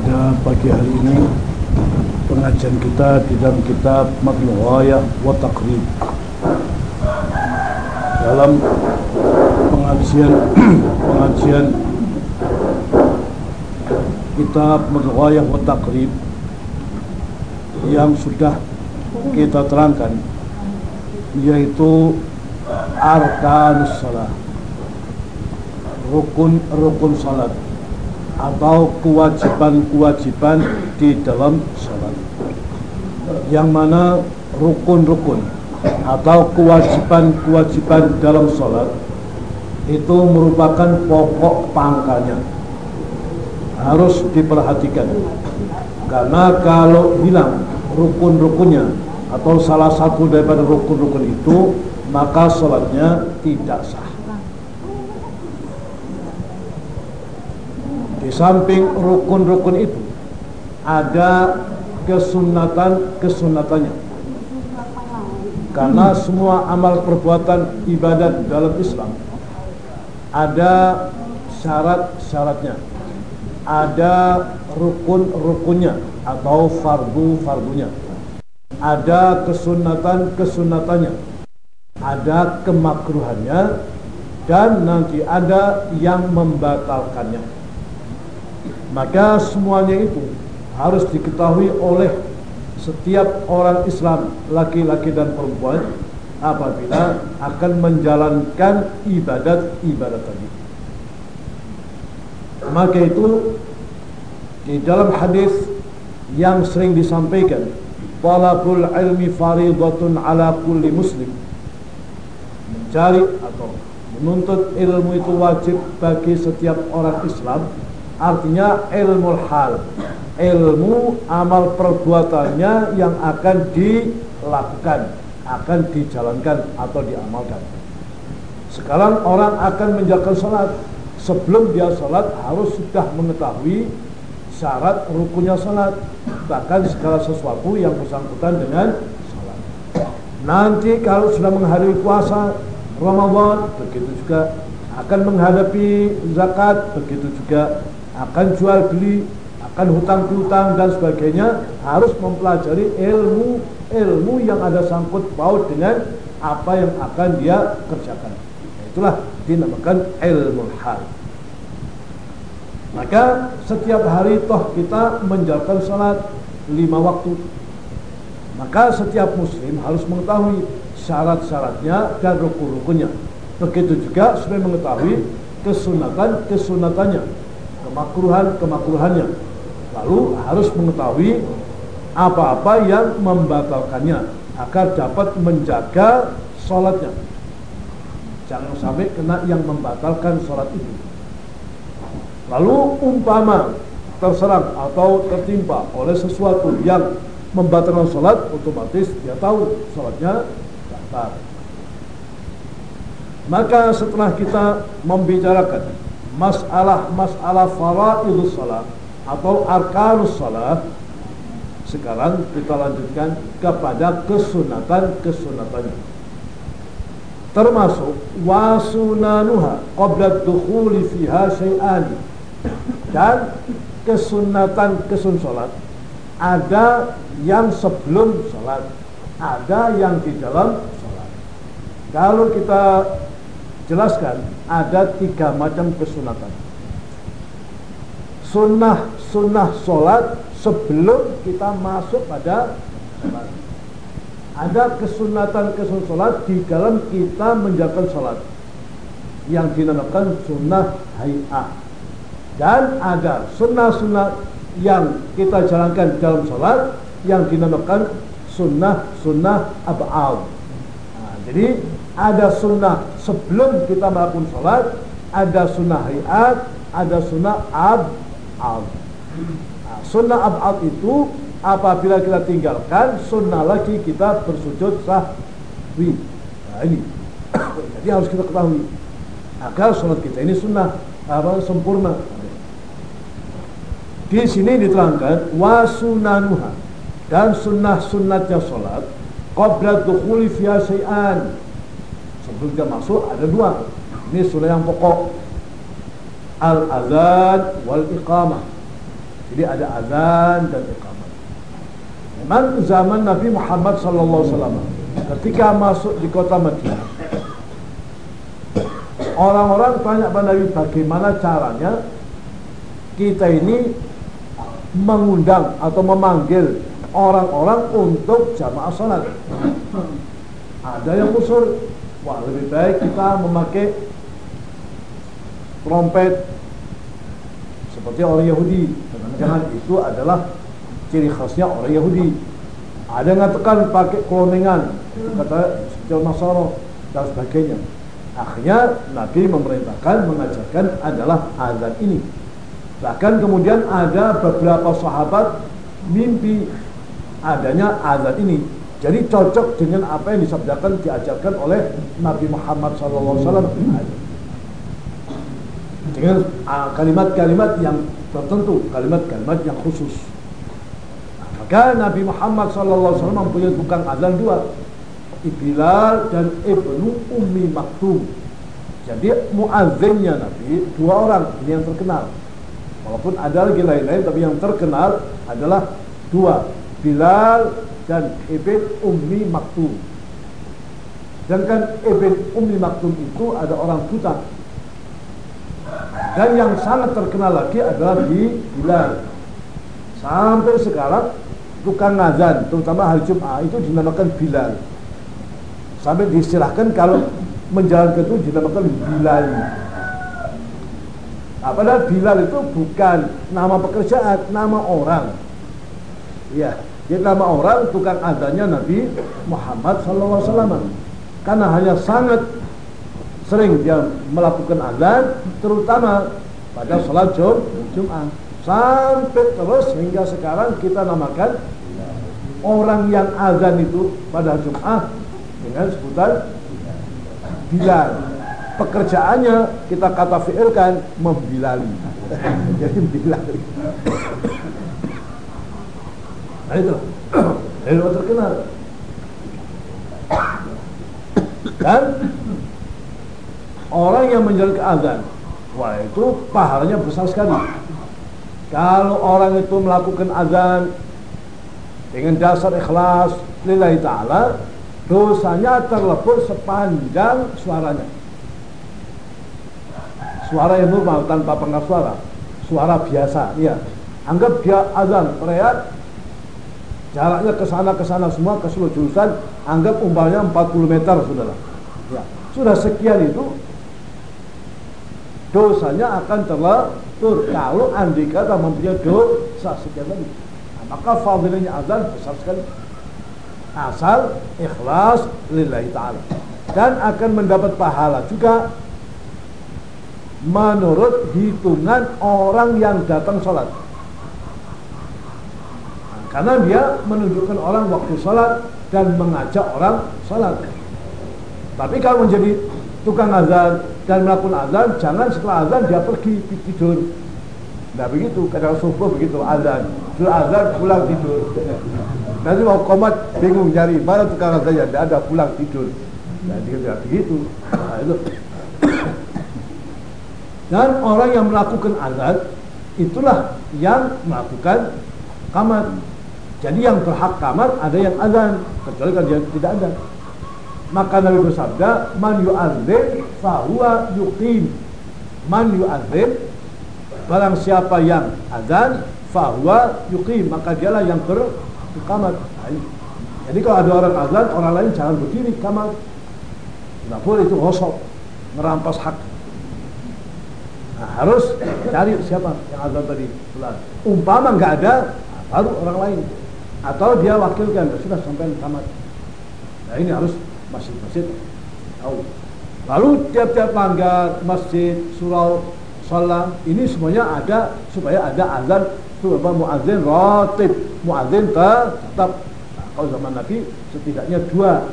pada pagi hari ini pengajian kita di dalam kitab Ghayah wa Taqrib. Dalam pengajian pengajian kitab Ghayah wa Taqrib yang sudah kita terangkan yaitu arkanus salat rukun-rukun salat atau kewajiban-kewajiban di dalam sholat. Yang mana rukun-rukun atau kewajiban-kewajiban dalam sholat itu merupakan pokok pangkalnya. Harus diperhatikan. Karena kalau hilang rukun-rukunnya atau salah satu daripada rukun-rukun itu maka sholatnya tidak sah Di samping rukun-rukun itu ada kesunatan-kesunatannya. Karena semua amal perbuatan ibadat dalam Islam ada syarat-syaratnya. Ada rukun-rukunnya atau fardu-fardunya. Ada kesunatan-kesunatannya. Ada kemakruhannya dan nanti ada yang membatalkannya. Maka semuanya itu harus diketahui oleh setiap orang Islam laki-laki dan perempuan apabila akan menjalankan ibadat-ibadat tadi. Maka itu di dalam hadis yang sering disampaikan talabul ilmi faridatun ala kulli muslim mencari atau menuntut ilmu itu wajib bagi setiap orang Islam artinya ilmu hal. Ilmu amal perbuatannya yang akan dilakukan akan dijalankan atau diamalkan. Sekarang orang akan menjalankan sholat. Sebelum dia sholat harus sudah mengetahui syarat rukunnya sholat. Bahkan segala sesuatu yang bersangkutan dengan sholat. Nanti kalau sudah menghadapi puasa Ramadan begitu juga. Akan menghadapi zakat begitu juga akan jual beli, akan hutang piutang dan sebagainya harus mempelajari ilmu ilmu yang ada sangkut paut dengan apa yang akan dia kerjakan. Itulah dinamakan ilmu hal. Maka setiap hari toh kita menjalankan salat lima waktu. Maka setiap muslim harus mengetahui syarat-syaratnya dan rukun-rukunnya. Begitu juga supaya mengetahui kesunatan-kesunatannya kemakruhan-kemakruhannya. Lalu harus mengetahui apa-apa yang membatalkannya agar dapat menjaga sholatnya. Jangan sampai kena yang membatalkan sholat itu. Lalu umpama terserang atau tertimpa oleh sesuatu yang membatalkan sholat, otomatis dia tahu sholatnya batal. Maka setelah kita membicarakan masalah-masalah faraidus salat atau arkanus salat sekarang kita lanjutkan kepada kesunatan-kesunatannya termasuk wasunanuha qabla dukhuli fiha syai'an. Dan kesunatan kesun salat ada yang sebelum salat ada yang di dalam salat. Kalau kita jelaskan ada tiga macam kesunatan. Sunnah sunnah solat sebelum kita masuk pada sholat. Ada kesunatan kesunatan solat di dalam kita menjalankan sholat yang dinamakan sunnah hay'ah. Dan ada sunnah-sunnah yang kita jalankan dalam sholat yang dinamakan sunnah-sunnah ab'al. Nah, jadi ada sunnah sebelum kita melakukan sholat ada sunnah hayat ada sunnah ab'ad nah, sunnah ab'ad itu apabila kita tinggalkan sunnah lagi kita bersujud sahwi nah ini. Jadi harus kita ketahui agar sholat kita ini sunnah apa sempurna. Di sini diterangkan wasunanuha dan sunnah sunnatnya sholat qabla dukhuli fiha syai'an sebelum masuk ada dua ini sunnah yang pokok al azan wal iqamah Jadi ada azan dan iqamat. Memang zaman Nabi Muhammad wasallam ketika masuk di kota Madinah orang-orang tanya pada Nabi bagaimana caranya kita ini mengundang atau memanggil orang-orang untuk jamaah sholat. Ada yang usul, wah lebih baik kita memakai trompet seperti orang Yahudi. Jangan itu adalah ciri khasnya orang Yahudi. Ada yang mengatakan pakai kelonengan, kata seperti Nasara dan sebagainya. Akhirnya Nabi memerintahkan mengajarkan adalah azan ini. Bahkan kemudian ada beberapa sahabat mimpi adanya azan ini. Jadi cocok dengan apa yang disabdakan diajarkan oleh Nabi Muhammad SAW dengan ah, kalimat-kalimat yang tertentu, kalimat-kalimat yang khusus. Maka Nabi Muhammad SAW mempunyai tukang azan dua, Bilal dan Ibnu Ummi Maktum. Jadi muazzinnya Nabi dua orang ini yang terkenal. Walaupun ada lagi lain-lain tapi yang terkenal adalah dua Bilal dan Ibn Ummi Maktum. Sedangkan Ibn Ummi Maktum itu ada orang buta. Dan yang sangat terkenal lagi adalah di Bilal. Sampai sekarang tukang azan, terutama hari Jumat itu dinamakan Bilal. Sampai diistilahkan kalau menjalankan itu dinamakan Bilal. Nah, padahal Bilal itu bukan nama pekerjaan, nama orang. Ya, dia nama orang tukang adanya Nabi Muhammad SAW. Karena hanya sangat sering dia melakukan azan, terutama pada sholat Jum, Jumat. Sampai terus hingga sekarang kita namakan orang yang azan itu pada Jumat dengan sebutan Bilal pekerjaannya kita kata fi'ilkan membilali jadi bilali nah itu ilmu terkenal. Dan orang yang menjalankan azan wah itu pahalanya besar sekali. Kalau orang itu melakukan azan dengan dasar ikhlas lillahi ta'ala dosanya terlepur sepanjang suaranya. Suara yang normal tanpa pengas suara. Suara biasa ya anggap dia azan teriak jaraknya ke sana ke sana semua ke seluruh jurusan anggap umpamanya 40 meter saudara. Ya sudah sekian itu dosanya akan terletur kalau andika kata mempunyai dosa sekian lagi nah, maka fadilnya azan besar sekali. Asal ikhlas lillahi ta'ala. Dan akan mendapat pahala juga menurut hitungan orang yang datang sholat karena dia menunjukkan orang waktu sholat dan mengajak orang sholat. Tapi kalau menjadi tukang azan dan melakukan azan jangan setelah azan dia pergi tidur. Nah begitu kadang subuh begitu azan. Sudah azan pulang tidur. Nanti mau komat bingung nyari mana tukang azan tidak ada pulang tidur. Nah dia begitu. Nah, itu. Dan orang yang melakukan azan itulah yang melakukan kamar. Jadi yang berhak kamar ada yang azan, kecuali kalau dia tidak ada. Maka Nabi bersabda, "Man yu'adzin fahuwa yuqim." Man yu'adzin barang siapa yang azan fahuwa yuqim, maka dialah yang berkamar. Jadi kalau ada orang azan, orang lain jangan berdiri kamar. Tidak boleh itu rosok, merampas hak Nah, harus cari siapa yang azan tadi. Umpama nggak ada, baru orang lain. Atau dia wakilkan, sudah sampai tamat. Nah ini harus masjid-masjid tahu. Lalu tiap-tiap mangga masjid, surau, salam, ini semuanya ada supaya ada azan itu apa muadzin rotib, muadzin tetap. Nah, kalau zaman Nabi setidaknya dua.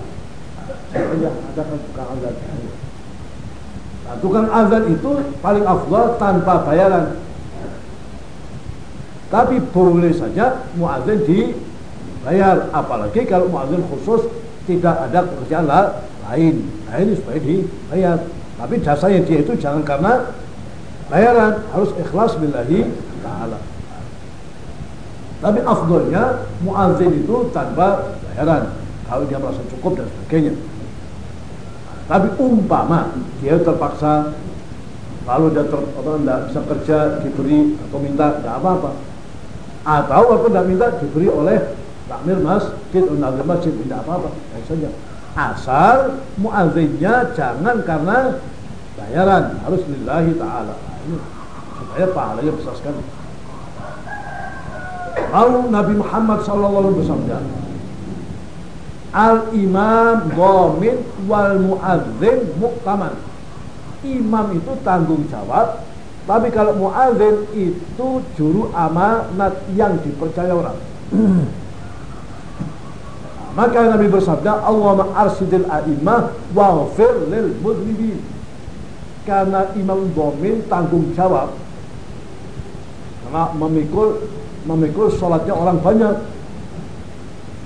Nah, ada kan tukang azan. Nah, tukang azan itu paling afdal tanpa bayaran. Tapi boleh saja muazin dibayar, apalagi kalau muazin khusus tidak ada pekerjaan lain. Nah ini supaya dibayar. Tapi dasarnya dia itu jangan karena bayaran, harus ikhlas billahi ta'ala. Tapi afdolnya muazin itu tanpa bayaran kalau dia merasa cukup dan sebagainya. Tapi umpama dia terpaksa lalu dia ter, apa, tidak bisa kerja diberi atau minta tidak apa-apa atau walaupun tidak minta diberi oleh takmir masjid unagir masjid tidak apa-apa. Ya saja. Asal muazzinnya jangan karena bayaran. Harus lillahi ta'ala. Nah, supaya pahalanya besar sekali. Lalu Nabi Muhammad SAW bersabda al imam dhamin wal muazzin muktaman imam itu tanggung jawab tapi kalau muadzin itu juru amanat yang dipercaya orang maka Nabi bersabda Allah arsidil a'imah waghfir lil mudhibin karena imam domin tanggung jawab karena memikul memikul sholatnya orang banyak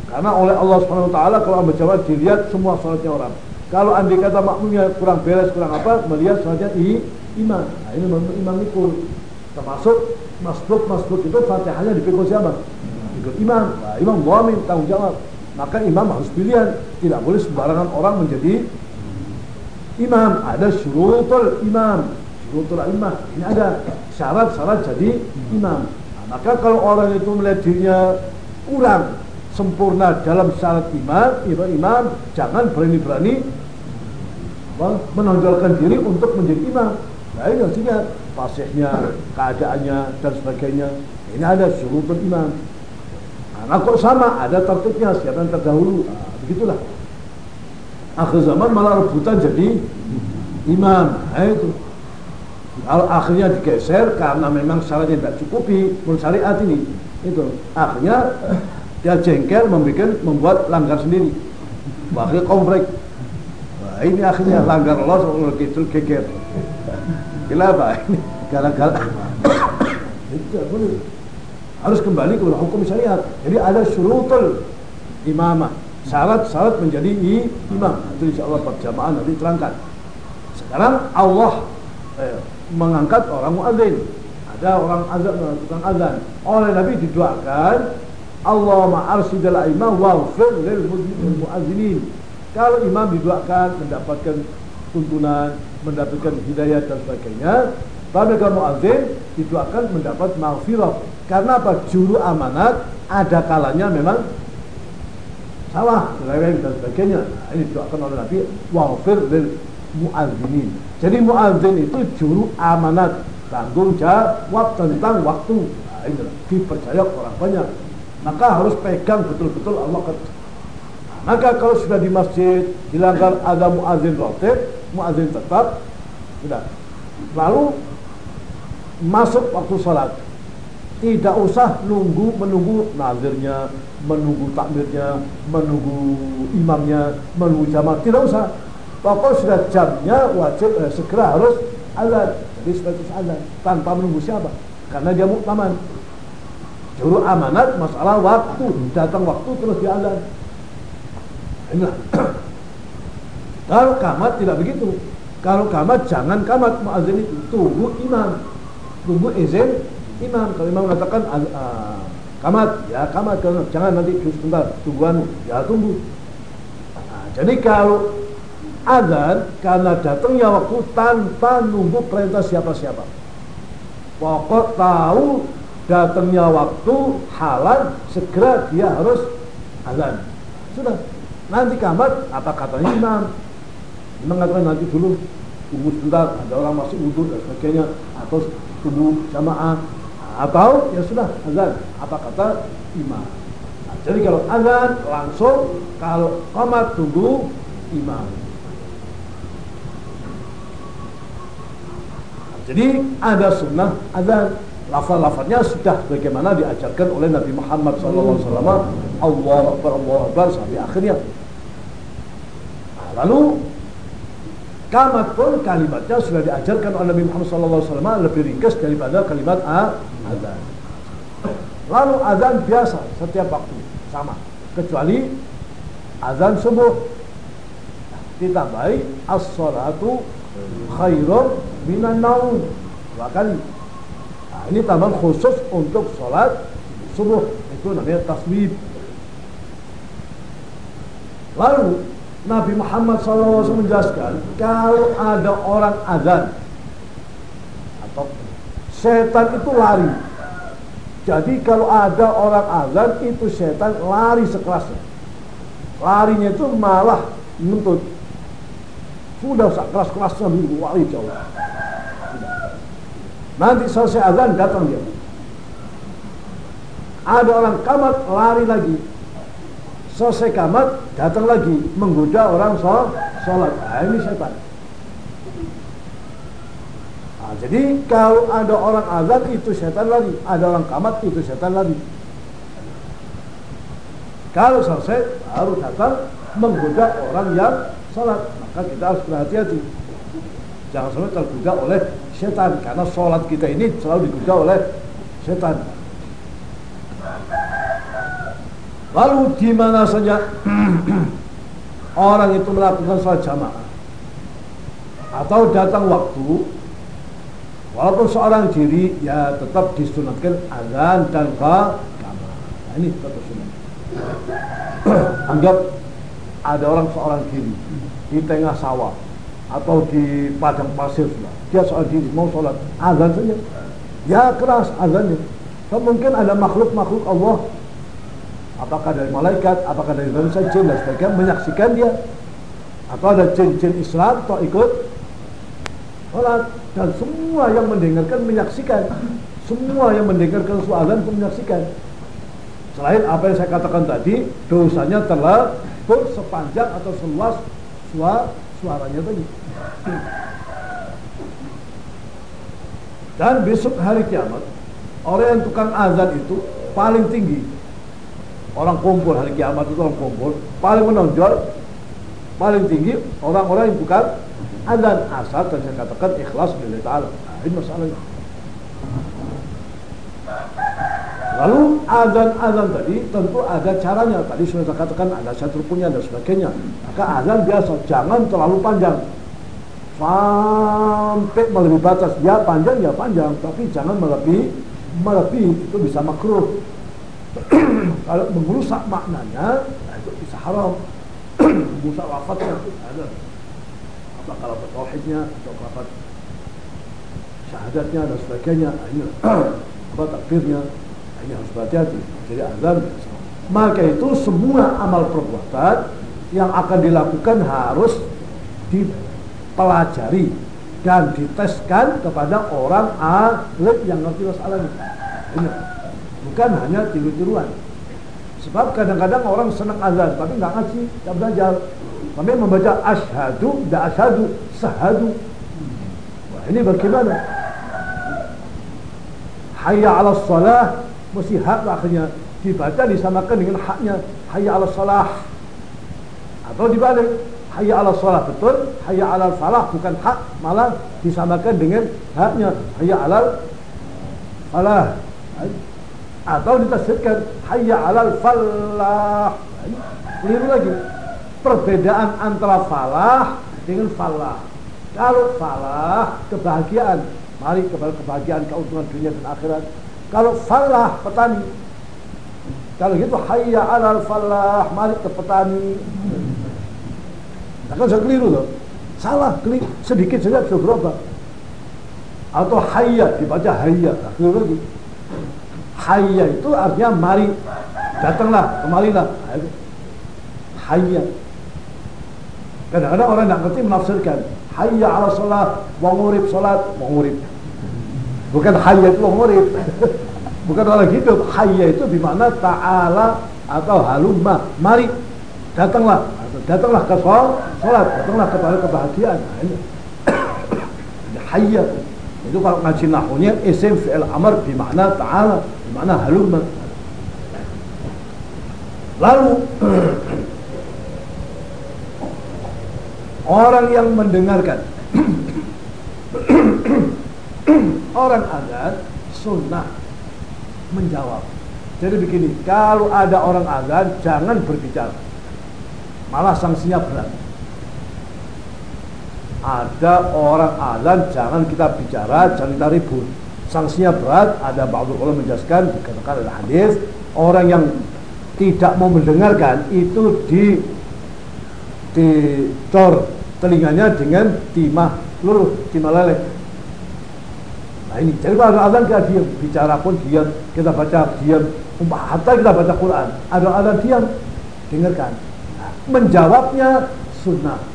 karena oleh Allah Subhanahu Wa Taala kalau ambil jawab dilihat semua sholatnya orang kalau anda kata makmumnya kurang beres, kurang apa, melihat saja i imam. Nah, ini imam itu termasuk masbuk masbuk itu fatihahnya dipikul siapa? Ikut imam. Nah, imam wamin tanggung jawab. Maka imam harus pilihan. Tidak boleh sembarangan orang menjadi imam. Ada syurutul imam. Syurutul imam. Ini ada syarat-syarat jadi imam. Nah, maka kalau orang itu melihat dirinya kurang sempurna dalam syarat imam, imam jangan berani-berani menonjolkan diri untuk menjadi imam. Nah ini artinya pasihnya, keadaannya dan sebagainya. Ini ada syurutul imam. Nah, kok sama, ada tertibnya, siapa yang terdahulu. Nah, begitulah. Akhir zaman malah rebutan jadi imam. Nah itu. Kalau akhirnya digeser karena memang syaratnya tidak cukupi menurut syariat ini. Itu. Akhirnya dia jengkel membuat membuat langgar sendiri. Akhirnya komplek ini akhirnya langgar Allah gitu geger kenapa ini gara-gara harus kembali ke hukum syariat. Jadi ada syurutul imamah. Syarat-syarat menjadi imam. Itu insya Allah perjamaah nanti terangkan sekarang Allah eh, mengangkat orang muadzin. Ada orang azan tukang azan. Oleh Nabi didoakan Allah ma'arsidal imam waghfir lil muadzinin kalau imam didoakan mendapatkan tuntunan, mendapatkan hidayah dan sebagainya, kalau muadzin didoakan mendapat maghfirah. Karena apa? Juru amanat ada kalanya memang salah, seleweng dan sebagainya. Nah, ini didoakan oleh Nabi wafir lil muadzinin. Jadi muadzin itu juru amanat, tanggung jawab tentang waktu. Nah, ini dipercaya orang banyak. Maka harus pegang betul-betul Allah maka kalau sudah di masjid dilanggar ada muazin rotib, muazin tetap, sudah. Lalu masuk waktu sholat, tidak usah nunggu menunggu nazirnya, menunggu takmirnya, menunggu imamnya, menunggu jamaah, tidak usah. Pokoknya sudah jamnya wajib eh, segera harus azan. Jadi status azan tanpa menunggu siapa? Karena dia muktaman. Juru amanat masalah waktu, datang waktu terus dia azan. Inilah. Kalau kamat tidak begitu. Kalau kamat jangan kamat muazin itu tunggu imam, tunggu izin imam. Kalau imam mengatakan uh, kamat, ya kamat. Jangan nanti sebentar tungguan, ya tunggu. Nah, jadi kalau azan karena datangnya waktu tanpa nunggu perintah siapa-siapa. Pokok tahu datangnya waktu halal segera dia harus azan. Sudah Nanti kamar apa katanya imam? Imam mengatakan nanti dulu tunggu sebentar, ada orang masih wudhu dan sebagainya, atau tunggu jamaah, atau ya sudah azan. Apa kata imam? Nah, jadi kalau azan langsung, kalau kamar tunggu imam. Nah, jadi ada sunnah azan lafaz-lafaznya sudah bagaimana diajarkan oleh Nabi Muhammad SAW Allah Akbar Allah Akbar sampai akhirnya Lalu kamat pun kalimatnya sudah diajarkan oleh Nabi Muhammad SAW lebih ringkas daripada kalimat azan. Lalu azan biasa setiap waktu sama, kecuali azan subuh. Ditambahi as-salatu khairun minan naum. Dua kali. Nah, ini tambahan khusus untuk sholat subuh. Itu namanya tasbih. Lalu Nabi Muhammad SAW menjelaskan kalau ada orang azan atau setan itu lari. Jadi kalau ada orang azan itu setan lari sekerasnya larinya itu malah menuntut sudah keras-kerasnya lari jauh. Nanti selesai azan datang dia. Ada orang kamat lari lagi selesai kamat datang lagi menggoda orang sholat. Nah, ini setan. Nah, jadi kalau ada orang azan itu setan lagi. Ada orang kamat itu setan lagi. Kalau selesai baru datang menggoda orang yang sholat. Maka kita harus berhati-hati. Jangan sampai tergoda oleh setan. Karena sholat kita ini selalu digoda oleh setan Lalu di mana saja orang itu melakukan sholat jamaah atau datang waktu, walaupun seorang diri ya tetap disunatkan azan dan kamar. Nah, ini tetap sunat. Anggap ada orang seorang diri di tengah sawah atau di padang pasir sudah. Dia seorang diri mau sholat azan saja. Ya keras azannya. Mungkin ada makhluk-makhluk Allah apakah dari malaikat, apakah dari bangsa jin dan sebagainya menyaksikan dia. Atau ada jin-jin Islam atau ikut sholat. Dan semua yang mendengarkan menyaksikan. Semua yang mendengarkan sualan pun menyaksikan. Selain apa yang saya katakan tadi dosanya telah pun sepanjang atau seluas suara suaranya tadi. Dan besok hari kiamat orang yang tukang azan itu paling tinggi orang kumpul hari kiamat itu orang kumpul. Paling menonjol paling tinggi orang-orang yang bukan azan. Asal dan saya katakan ikhlas bila ta'ala. Nah, ini masalahnya. Lalu azan-azan tadi tentu ada caranya. Tadi sudah saya katakan ada satu punya dan sebagainya. Maka azan biasa jangan terlalu panjang. Sampai melebihi batas. Ya panjang ya panjang. Tapi jangan melebihi melebihi. Itu bisa makruh kalau mengurusak maknanya nah itu bisa haram. Mengurusak wafatnya. Ada. Apa kalau tauhidnya atau lafaz syahadatnya dan sebagainya. Nah, ini apa takdirnya. Nah, ini harus berhati-hati. Jadi azan maka itu semua amal perbuatan yang akan dilakukan harus dipelajari dan diteskan kepada orang alim yang ngerti masalahnya. Ini bukan hanya tiru-tiruan. Sebab kadang-kadang orang senang azan tapi nggak ngaji nggak belajar. Kami membaca ashadu dan ashadu sahadu. Wah, ini bagaimana? Hayya ala salah mesti hak akhirnya dibaca disamakan dengan haknya. Hayya ala salah atau dibalik hayya ala salah betul. Hayya ala salah bukan hak malah disamakan dengan haknya. Hayya ala salah atau ditafsirkan hayya alal falah. Keliru lagi. Perbedaan antara falah dengan falah. Kalau falah kebahagiaan. Mari kepada kebahagiaan keuntungan dunia dan akhirat. Kalau falah petani. Kalau gitu hayya alal falah. Mari ke petani. Nah, kan saya keliru loh. Salah keliru. Sedikit saja bisa berubah. Atau hayya dibaca hayya. Nah, keliru lagi Hayya itu artinya mari. Datanglah kemarilah hayya. Kadang-kadang orang tidak ngerti menafsirkan. Hayya ala salat wa ngurib salat wa ngurib bukan hayya itu wa ngurib bukan orang hidup. Hayya itu di mana ta'ala atau halumma mari datanglah. Datanglah ke salat datanglah kepada kebahagiaan. Hayya itu kalau ngaji nahunya isim fi'il amr bermakna ta'ala bermakna halumma lalu orang yang mendengarkan orang azan sunnah menjawab. Jadi begini kalau ada orang azan jangan berbicara. Malah sanksinya berat ada orang azan jangan kita bicara jangan kita ribut. Sanksinya berat ada ba'dul ulama menjelaskan dikatakan ada hadis orang yang tidak mau mendengarkan itu di dicor telinganya dengan timah luluh timah lele. Nah ini jadi kalau ada azan kita diam bicara pun diam kita baca diam hatta kita baca Quran. Ada azan diam dengarkan. Nah, menjawabnya sunnah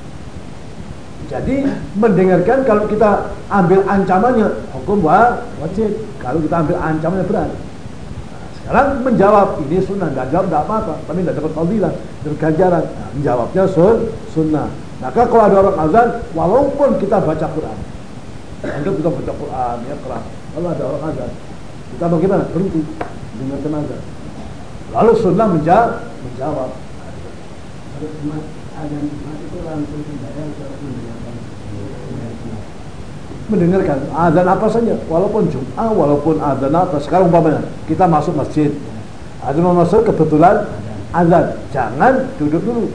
jadi mendengarkan kalau kita ambil ancamannya hukum wajib. Kalau kita ambil ancamannya berat. Nah, sekarang menjawab ini sunnah, nggak jawab nggak apa-apa, tapi nggak dapat fadilah, dapat ganjaran. Nah, menjawabnya sun, sunnah. Maka kalau ada orang azan, walaupun kita baca Quran, anggap kita baca Quran ya keras. Kalau ada orang azan, kita bagaimana? Berhenti dengarkan azan. Lalu sunnah menjawab, menjawab. Ada itu langsung mendengarkan. Azan apa saja walaupun Jum'ah walaupun azan apa sekarang umpamanya kita masuk masjid. Mau masuk kebetulan azan jangan duduk dulu.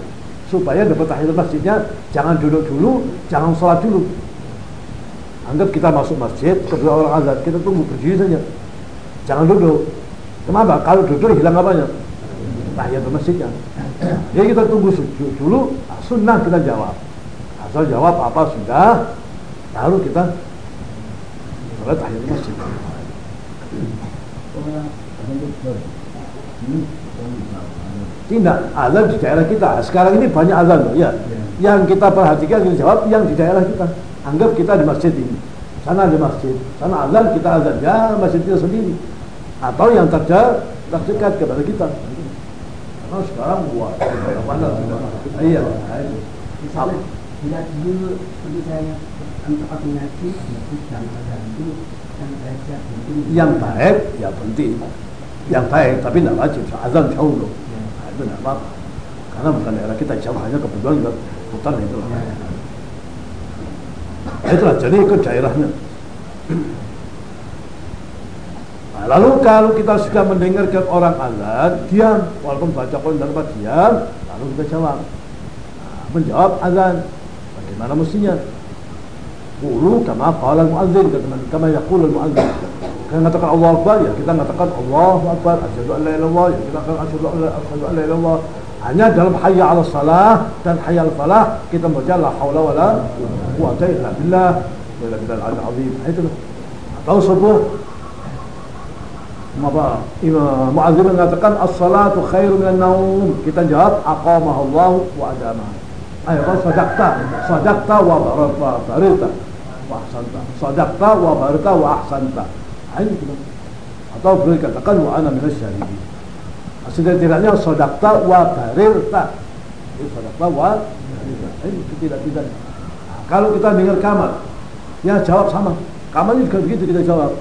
Supaya dapat tahiyat masjidnya jangan duduk dulu jangan sholat dulu. Anggap kita masuk masjid kebetulan orang azan kita tunggu berdiri saja. Jangan duduk. Kenapa? Kalau duduk hilang apanya? Tahiyat masjidnya. Jadi kita tunggu sujud dulu sunnah kita jawab. Asal jawab apa sudah lalu kita sholat tahiyat masjid. Tidak azan di daerah kita. Sekarang ini banyak azan loh ya. Yang kita perhatikan kita jawab yang di daerah kita. Anggap kita di masjid ini. Sana ada masjid. Sana azan kita azan. Ya masjid kita sendiri. Atau yang terdekat kepada kita. Karena sekarang buat mana iya. Bila dulu seperti saya mengaji dan itu yang baik ya penting. Yang baik tapi tidak wajib. Azan jauh loh. Nah, itu tidak apa karena bukan daerah kita jauh. Hanya kebetulan kita putar itu lah. Nah, itulah jadi ikut daerahnya. Nah, lalu kalau kita sudah mendengarkan orang azan diam. Walaupun baca Quran dalam diam lalu kita jawab. Nah, menjawab azan. Bagaimana mestinya Qulu kama qala al-muadzin kama yaqulu al-muadzin. Kan katakan Allah Akbar ya kita katakan Allahu Akbar asyhadu an la ilaha ya kita katakan asyhadu an la ilaha illallah. Hanya dalam hayya 'ala salah dan hayya al falah kita membaca la haula wala quwata illa billah wala bilal azim. Itu atau subuh apa Imam Muazzin mengatakan as-salatu khairu minan naum kita jawab aqamaha Allah wa adamaha ayo sadaqta sadaqta wa barata wa ahsanta sadaqta wa barta wa ahsanta ini atau boleh katakan wa ana minas syahidin. Setidak-tidaknya sadaqta wa barirta. Ini sadaqta wa ini tidak-tidak nah, kalau kita dengar kamar ya jawab sama. Kamar juga begitu kita jawab.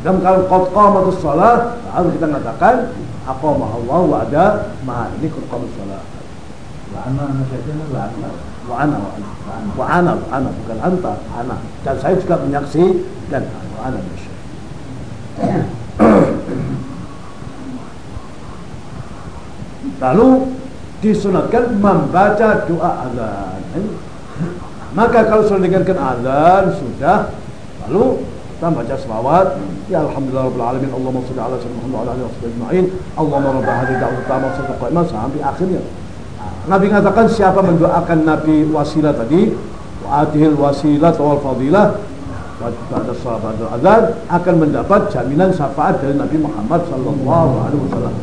Dan kalau qad qamatus shalah harus kita katakan aqamah Allah wa ada ma ini qad qamatus shalah. Wa ana saja wa ana wa ana. Wa ana. Wa ana bukan anta ana. Dan saya juga menyaksikan wa ana lalu disunatkan membaca doa azan. Maka kalau sudah dengarkan azan sudah. Lalu kita baca selawat. Ya alhamdulillah rabbil alamin. Allahumma shalli ala sayyidina Muhammad wa ala alihi wasallam ajma'in. Allahumma rabb hadhihi da'wat tammah wa sampai akhirnya Nabi mengatakan siapa mendoakan Nabi wasilah tadi wa'atihil wasilah wal fadilah. Pada sahabat azan akan mendapat jaminan syafaat dari Nabi Muhammad sallallahu alaihi wasallam.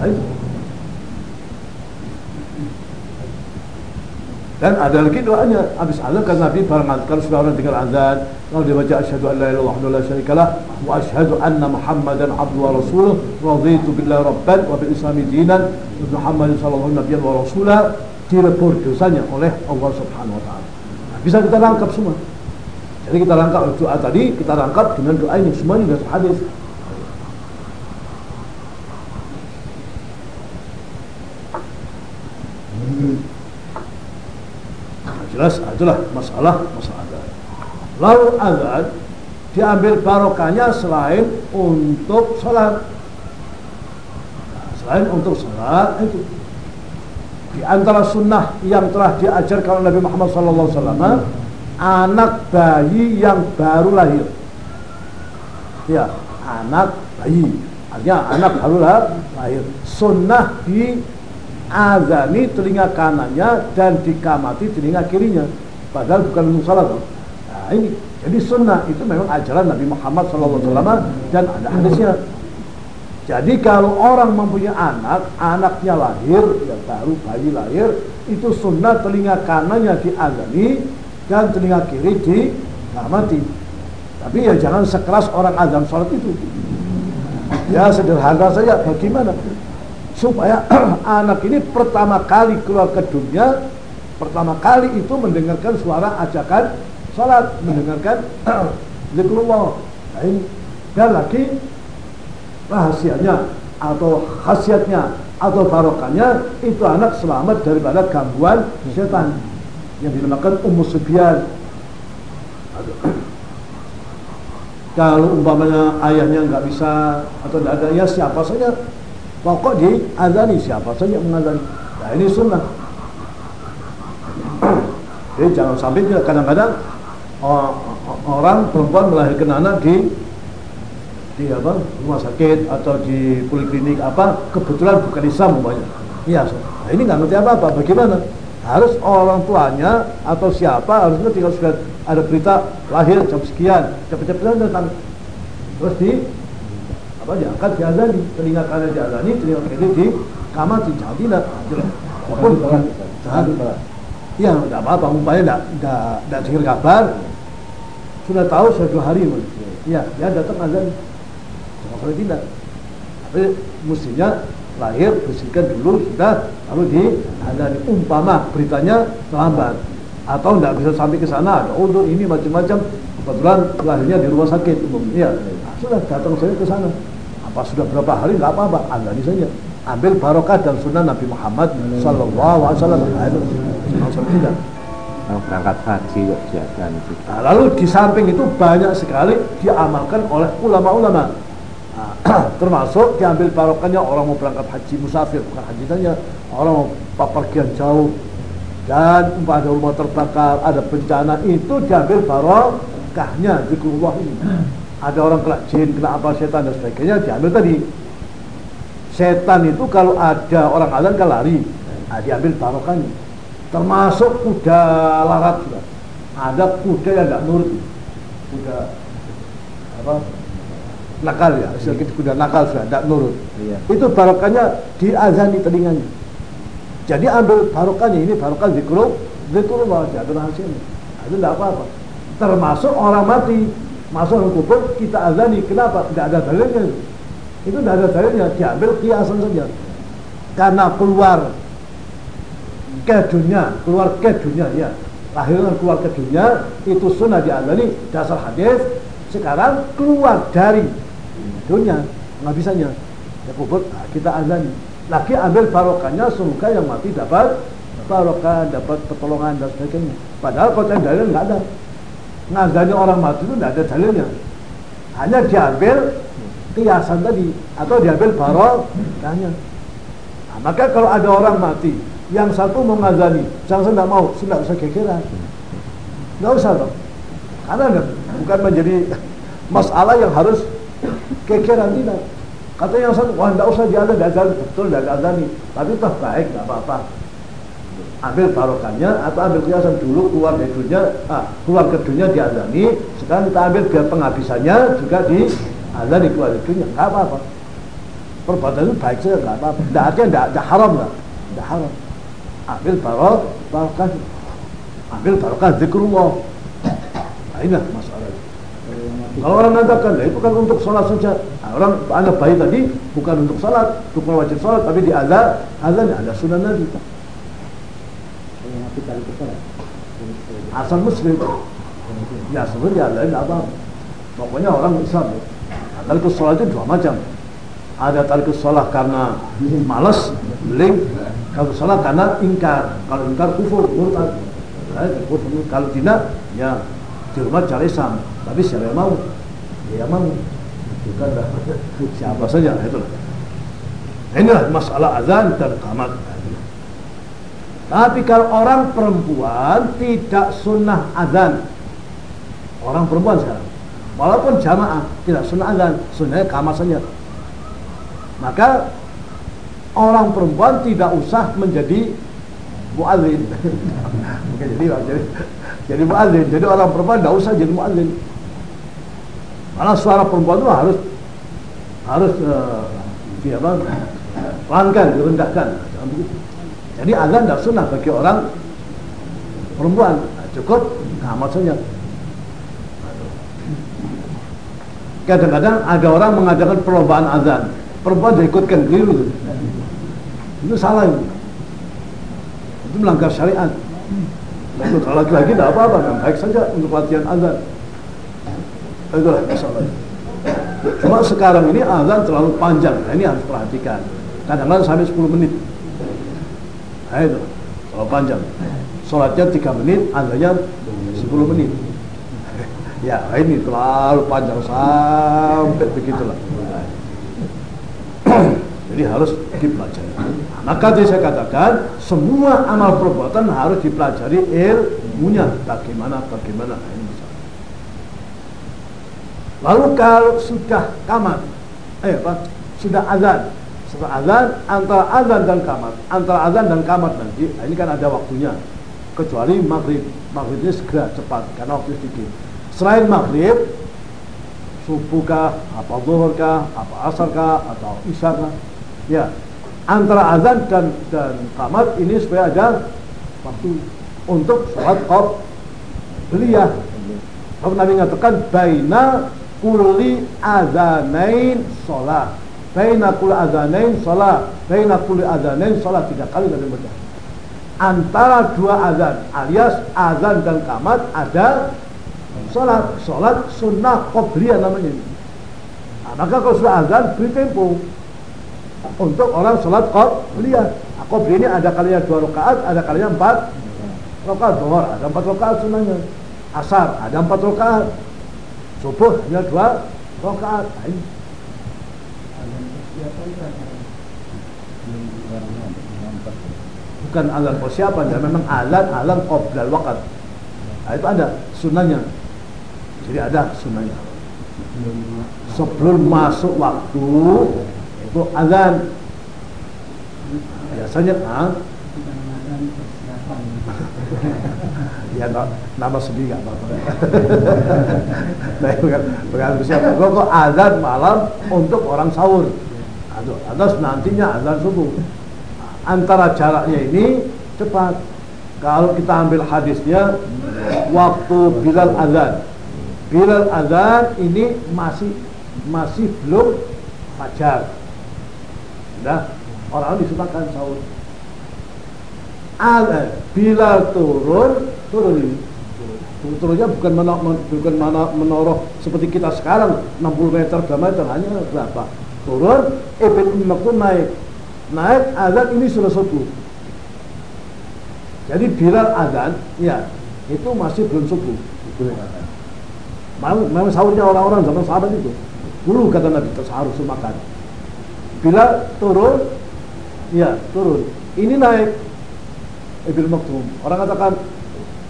Dan ada lagi doanya habis azan kan Nabi barang sudah orang dengar azan kalau dia baca asyhadu an la ilaha illallah la syarikalah wa asyhadu anna muhammadan abduhu wa rasuluh raditu billahi rabban wa bil islami dinan Muhammad sallallahu alaihi wa rasulah dilebur dosanya oleh Allah Subhanahu wa taala. Nah, bisa kita rangkap semua. Jadi kita rangkap doa tadi, kita rangkap dengan doa ini semuanya sudah hadis. Nah, jelas itulah masalah masalah. Lalu azan diambil barokahnya selain untuk sholat. Nah, selain untuk sholat itu di antara sunnah yang telah diajarkan oleh Nabi Muhammad SAW anak bayi yang baru lahir. Ya anak bayi. Artinya anak baru lahir. Sunnah di azani telinga kanannya dan dikamati telinga kirinya. Padahal bukan untuk salat nah ini. Jadi sunnah itu memang ajaran Nabi Muhammad SAW dan ada hadisnya jadi kalau orang mempunyai anak, anaknya lahir, ya baru bayi lahir, itu sunnah telinga kanannya diazani dan telinga kiri dikamati. Tapi ya jangan sekeras orang azan sholat itu. Ya sederhana saja, bagaimana? Supaya anak ini pertama kali keluar ke dunia, pertama kali itu mendengarkan suara ajakan sholat, mendengarkan zikrullah. Dan lagi rahasianya atau khasiatnya atau barokahnya itu anak selamat daripada gangguan setan yang dinamakan Ummu Sufyan. Kalau umpamanya ayahnya nggak bisa atau tidak ada ya siapa saja pokok di azani siapa saja mengazani. Nah ini sunnah. Jadi jangan sampai kadang-kadang orang perempuan melahirkan anak di di apa rumah sakit atau di poliklinik apa kebetulan bukan Islam umpamanya. Iya so. nah, ini nggak ngerti apa apa bagaimana? Harus orang tuanya atau siapa harus ngerti kalau sudah ada berita lahir jam sekian cepet-cepetan datang. Terus di apa diangkat diazani. Telinga kanan diazani telinga kiri di kamar di tidak walaupun jangan ya nggak apa-apa umpamanya nggak nggak dengar kabar. Sudah tahu sudah dua hari ya ya datang azan kalau tidak tapi mestinya lahir bersihkan dulu sudah lalu di ada di umpama beritanya terlambat. Atau tidak bisa sampai ke sana ada untuk ini macam-macam. Kebetulan lahirnya di rumah sakit umumnya nah, sudah datang saya ke sana. Apa sudah berapa hari? Nggak apa-apa azani saja. Ambil barokah dan sunnah Nabi Muhammad Sallallahu Alaihi Wasallam. Langsung tidak. Berangkat haji nah, lalu di samping itu banyak sekali diamalkan oleh ulama-ulama termasuk diambil barokahnya orang mau berangkat haji musafir bukan haji saja orang mau pergian jauh. Dan ada rumah terbakar ada bencana itu diambil barokahnya zikrullah ini. Ada orang kena jin kena apa setan dan sebagainya diambil tadi. Setan itu kalau ada orang azan kan lari. Nah, diambil barokahnya. Termasuk kuda larat juga. Ada kuda yang tidak nurut. Kuda apa nakal ya istilah kita kuda nakal sudah tidak nurut. Iya. itu barokahnya diazani telinganya. Jadi ambil barokahnya ini barokah zikru zikrullah ada rahasianya nah, itu tidak apa-apa. Termasuk orang mati masuk ke kubur kita azani. Kenapa? Tidak ada dalilnya. Itu tidak ada dalilnya diambil kiasan saja. Karena keluar ke dunia keluar ke dunia ya. Lahirnya keluar ke dunia itu sunnah diazani. Dasar hadis sekarang keluar dari dunia nggak bisanya ya kubur nah, kita azan lagi ambil barokahnya semoga yang mati dapat barokah dapat pertolongan dan sebagainya. Padahal kalau dalil nggak ada. Ngazani orang mati itu nggak ada dalilnya. Hanya diambil kiasan tadi atau diambil barokahnya. Nah, maka kalau ada orang mati yang satu mau ngazani yang satu tidak mau sudah usah kekiran. Nggak usah dong. Karena bukan menjadi masalah yang harus kekeran tidak. Kata yang satu wah tidak usah dia ada azan betul tidak azani tapi toh baik nggak apa-apa. Ambil barokahnya atau ambil kiasan dulu keluar dari dunia ah, keluar ke dunia diazani. Sekarang kita ambil biar penghabisannya juga di azani keluar dari dunia nggak apa-apa. Perbuatan itu baik saja nggak apa-apa. Tidak artinya tidak, tidak haram nggak tidak haram. Ambil barok barokah. Ambil barokah zikrullah. Nah inilah masalahnya kalau orang mengatakan, itu kan untuk sholat saja. Nah, orang anak bayi tadi bukan untuk sholat, bukan wajib sholat, tapi di azan, azan ada sunnah nabi. Asal muslim. Ya sebenarnya lain apa. Pokoknya orang Islam. Nah, tarikus sholat itu dua macam. Ada tarikus sholat karena malas, beling. Kalau sholat karena ingkar. Kalau ingkar kufur, murtad. Kalau tidak, ya di rumah cari Islam tapi siapa yang mau? Dia mau. Bukan siapa saja itu inilah masalah azan dan kamat tapi kalau orang perempuan tidak sunnah azan. Orang perempuan sekarang. Walaupun jamaah tidak sunnah azan. Sunnahnya kamar saja. Maka orang perempuan tidak usah menjadi muadzin. Jadi jadi jadi muadzin. Jadi orang perempuan tidak usah jadi muadzin karena suara perempuan itu harus harus uh, di apa pelankan direndahkan. Jadi azan tidak sunnah bagi orang perempuan. Nah, cukup kamar saja kadang-kadang ada orang mengadakan perlombaan azan. Perempuan diikutkan keliru. Itu salah itu. Melanggar syariat. Itu kalau laki-laki tidak apa-apa baik saja untuk latihan azan itulah masalah. Cuma sekarang ini azan terlalu panjang. Nah, ini harus perhatikan. Kadang-kadang sampai 10 menit. Nah itu. Terlalu panjang. Sholatnya 3 menit azannya 10 menit. Ya ini terlalu panjang sampai begitulah. Jadi harus dipelajari. Maka tadi saya katakan semua amal perbuatan harus dipelajari ilmunya. Bagaimana bagaimana? ini lalu kalau sudah kamar eh apa? Sudah azan. Setelah azan antara azan dan kamar antara azan dan kamar nanti ini kan ada waktunya. Kecuali maghrib. Maghribnya segera cepat karena waktu sedikit. Selain maghrib subuh kah, apa zuhur kah, apa asar kah, atau isya kah. Ya, antara azan dan dan kamar ini supaya ada waktu untuk sholat. Kalau Nabi mengatakan baina kulli azanain sholat. Baina kulli azanain sholat. Baina kulli azanain sholat. Tiga kali Nabi baca. Antara dua azan alias azan dan kamar ada sholat. Sholat sunnah qobliyah namanya nah, maka kalau sudah azan beri tempo. Untuk orang sholat qobliyah. Nah, qobliyah ini ada kalinya dua rakaat ada kalinya empat rakaat. Zuhur ada empat rakaat sunnahnya. Asar ada empat rakaat subuh hanya dua rakaat bukan alat persiapan dan memang alat alat qoblal wakat nah, itu ada sunnahnya jadi ada sunnahnya. Sebelum masuk waktu itu azan. Biasanya ah, ya nama sendiri nggak apa-apa. nah, bukan bukan persiapan. Kok azan malam untuk orang sahur. Atas nantinya azan subuh. Antara jaraknya ini cepat. Kalau kita ambil hadisnya waktu Bilal azan Bilal azan ini masih masih belum fajar. Nah, orang disunahkan sahur. Azan Bilal turun, turun. Turunnya bukan mana, bukan mana menoroh seperti kita sekarang 60 meter, 2 meter hanya berapa? Turun, Ibn Maktum naik. Naik azan ini sudah subuh. Jadi Bilal azan, ya itu masih belum subuh. Memang sahurnya orang-orang zaman sahabat itu. Dulu kata Nabi sahur makan. Bila turun, ya turun. Ini naik. Ibn Maktum. Orang katakan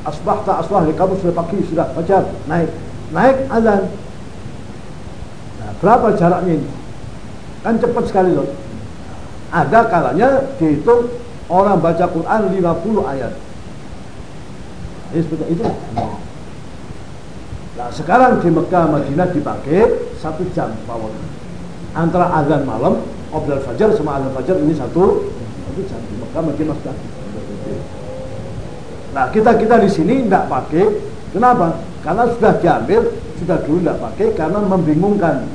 asbah tak asbah, kamu sudah pagi sudah fajar naik, naik azan. Nah, berapa jaraknya ini? Kan cepat sekali loh. Ada kalanya dihitung orang baca Quran 50 ayat. Ini seperti itu. Nah sekarang di Mekah Madinah dipakai satu jam power antara azan malam Qoblal Fajar sama azan Fajar ini satu satu jam di Mekah Madinah sudah Nah kita kita di sini tidak pakai kenapa? Karena sudah diambil sudah dulu tidak pakai karena membingungkan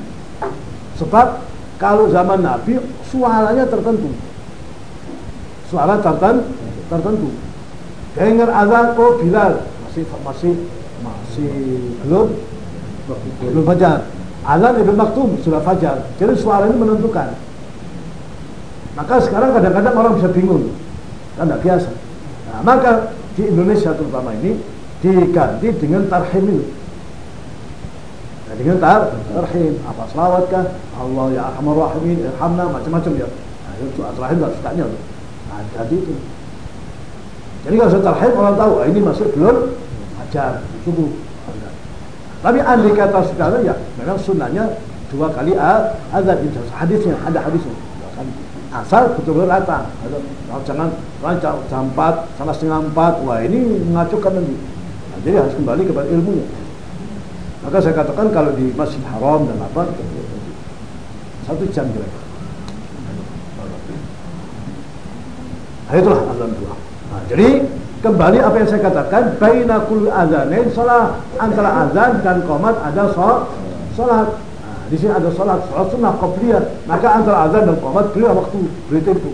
sebab kalau zaman Nabi suaranya tertentu suara tertentu tertentu dengar azan oh Bilal masih masih masih belum belum fajar. Azan Ibn Maktum sudah fajar. Jadi suara ini menentukan. Maka sekarang kadang-kadang orang bisa bingung. Kan tidak biasa. Nah, maka di Indonesia terutama ini diganti dengan tarhim itu. Nah, dengan tar tarhim apa selawatkah Allah ya arhamar rahimin irhamna macam-macam ya. Nah, itu tarhim tidak sukanya. Nah, jadi itu. Jadi kalau saya tarhim orang tahu, ah, ini masih belum fajar subuh Tapi andai kata saudara ya memang sunnahnya dua kali azan itu hadisnya ada hadisnya asal betul-betul rata. Jangan lancar jam 4 sama setengah 4 wah ini mengacukan nanti. Nah, jadi harus kembali kepada ilmunya. Maka saya katakan kalau di Masjid Haram dan apa satu jam kira nah, itulah dua nah, jadi kembali apa yang saya katakan bainakul azanain salah antara azan dan komat ada salat di sini ada salat, salat sunnah qabliyah. Maka antara azan dan qamat beliau waktu, beri tempo.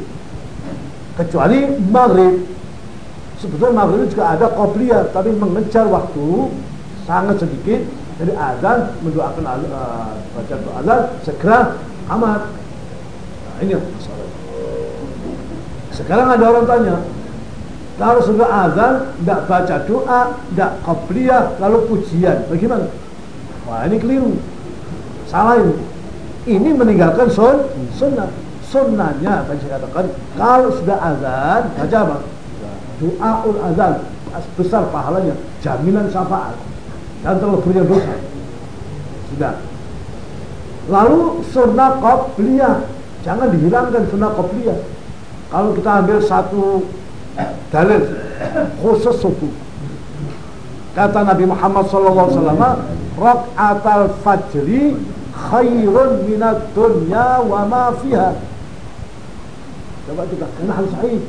Kecuali maghrib. Sebetulnya maghrib juga ada qabliyah, tapi mengejar waktu sangat sedikit. Jadi azan mendoakan uh, baca doa azan segera amat. Nah, ini masalah. Sekarang ada orang tanya, kalau sudah azan, tidak baca doa, tidak qabliyah, lalu pujian, bagaimana? Wah ini keliru. Salah ini. Ini meninggalkan sun, sunnah. Sunnahnya yang saya katakan, kalau sudah azan, baca apa? Doaul azan, besar pahalanya, jaminan syafaat dan terleburnya dosa. Sudah. Lalu sunnah qobliyah, jangan dihilangkan sunnah qobliyah. Kalau kita ambil satu dalil khusus subuh, kata Nabi Muhammad SAW, atal fajri khairun minat dunya wa ma fiha. Coba kita kenal sahih.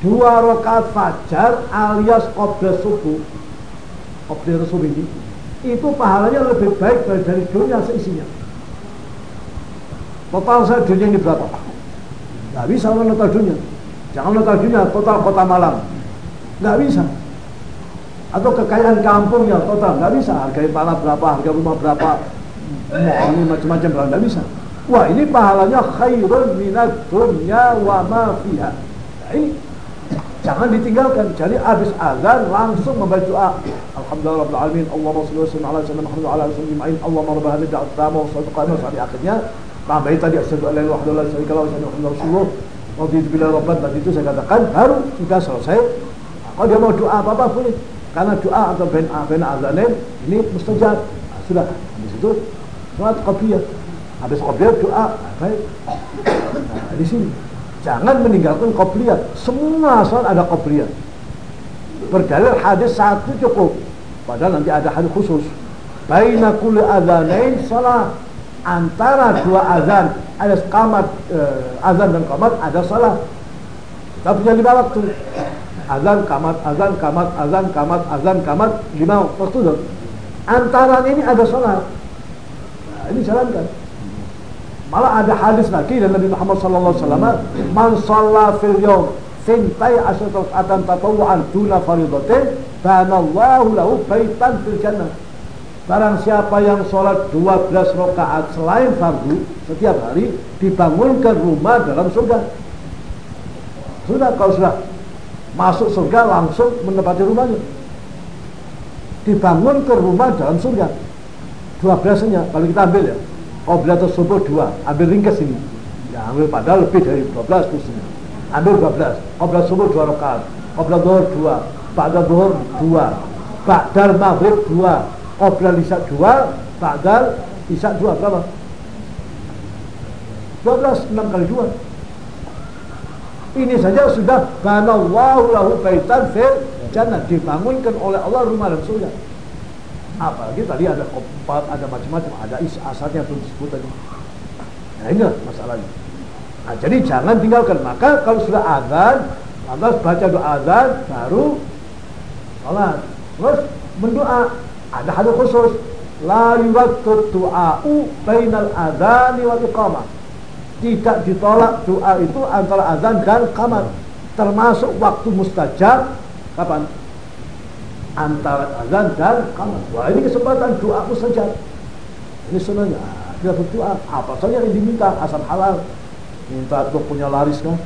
Dua rakaat fajar alias qobda subuh. Qobda subuh ini itu pahalanya lebih baik dari, dunia seisinya. Total saya dunia ini berapa? Gak bisa orang total dunia. Jangan total dunia, total kota malam. Gak bisa atau kekayaan kampungnya total nggak bisa harga tanah berapa harga rumah berapa Ini macam-macam tidak bisa. Wah, ini pahalanya khairun minat dunya wa. Nah, ini jangan ditinggalkan. Jadi habis azan langsung membaca doa. Alhamdulillah rabbil alamin. Allahumma shalli wa sallim ala sayyidina Muhammad wa ala alihi ajma'in. Allahumma hadhihi da'wat tamma wa akhirnya. Tambahin tadi asyhadu an la ilaha illallah wa asyhadu anna rasulullah. Raditu billahi rabban tadi itu saya katakan baru sudah selesai. Kalau dia mau doa apa-apa boleh. Karena doa atau ben ben azanin ini mustajab. Nah, sudah. Di situ Sholat qabliyah. Habis qabliyah doa. Baik. Nah, di sini. Jangan meninggalkan qabliyah. Semua sholat ada qabliyah. Berdalil hadis satu cukup. Padahal nanti ada hadis khusus. Baina kulli adzanain salat. Antara dua azan ada kamat eh, azan dan kamat ada salat. Kita punya lima waktu. Azan, kamat, azan, kamat, azan, kamat, azan, kamat, lima waktu. Antara ini ada salat ini jalankan. Malah ada hadis lagi dari Nabi Muhammad sallallahu alaihi wasallam, "Man shalla fil yawm sintai asyata atan tatawuan duna faridatin, banallahu lahu baitan fil jannah." Barang siapa yang sholat 12 rakaat selain fardu setiap hari dibangunkan rumah dalam surga. Sudah kalau sudah masuk surga langsung menempati rumahnya. Dibangun ke rumah dalam surga dua belasnya kalau kita ambil ya. Atau subuh dua. Ambil ringkas ini. Ya ambil padahal lebih dari dua belas kursinya. Ambil dua belas. Belas subuh dua rakaat. Belas zuhur dua. Pada zuhur dua. Ba'dal maghrib dua. Belas isya dua. Ba'dal isya dua. Berapa? dua belas enam kali dua. Ini saja sudah. Banallahu lahu baitan fil jannah. Dibangunkan oleh Allah rumah dan surga apalagi tadi ada kompat, ada macam-macam, ada is asatnya pun disebut tadi. Nah ini masalahnya. Nah, jadi jangan tinggalkan. Maka kalau sudah azan, lantas baca doa azan, baru sholat. Terus mendoa. Ada hadis khusus. La yuwattut du'a'u bainal adhani wal iqamah. Tidak ditolak doa itu antara azan dan qamat. Termasuk waktu mustajab kapan? Antara azan dan kamar. Wah ini kesempatan doaku saja. Ini sebenarnya kita berdoa apa saja yang diminta asal halal. Minta untuk punya laris kan?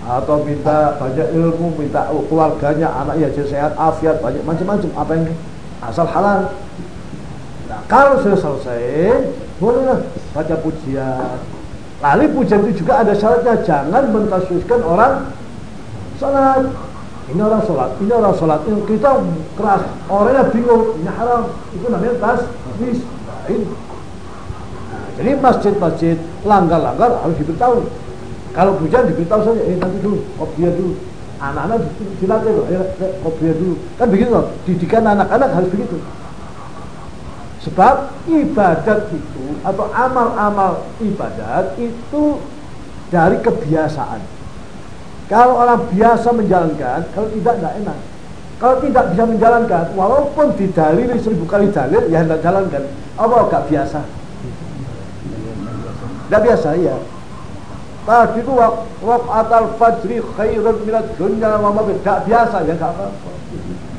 Atau minta banyak ilmu, minta keluarganya, anaknya jadi sehat, afiat, banyak macam-macam. Apa yang asal halal. Nah kalau sudah selesai, bolehlah baca pujian. Lalu pujian itu juga ada syaratnya, jangan mentaswiskan orang salat ini orang sholat, ini orang sholat, ini kita keras, orangnya bingung, ini haram, itu namanya tas, bis, nah, ini. Nah, jadi masjid-masjid langgar-langgar harus diberitahu. Kalau hujan diberitahu saja, eh nanti dulu, kopiah dulu. Anak-anak dilatih loh, eh, kopiah dulu. Kan begitu loh, didikan anak-anak harus begitu. Sebab ibadat itu atau amal-amal ibadat itu dari kebiasaan. Kalau orang biasa menjalankan, kalau tidak tidak enak. Kalau tidak bisa menjalankan, walaupun didalili seribu kali dalil, ya tidak jalankan. Apa gak biasa? Tidak biasa, ya. Tadi itu atal fajri khairun minat dunya wa ma Gak biasa, ya gak apa-apa.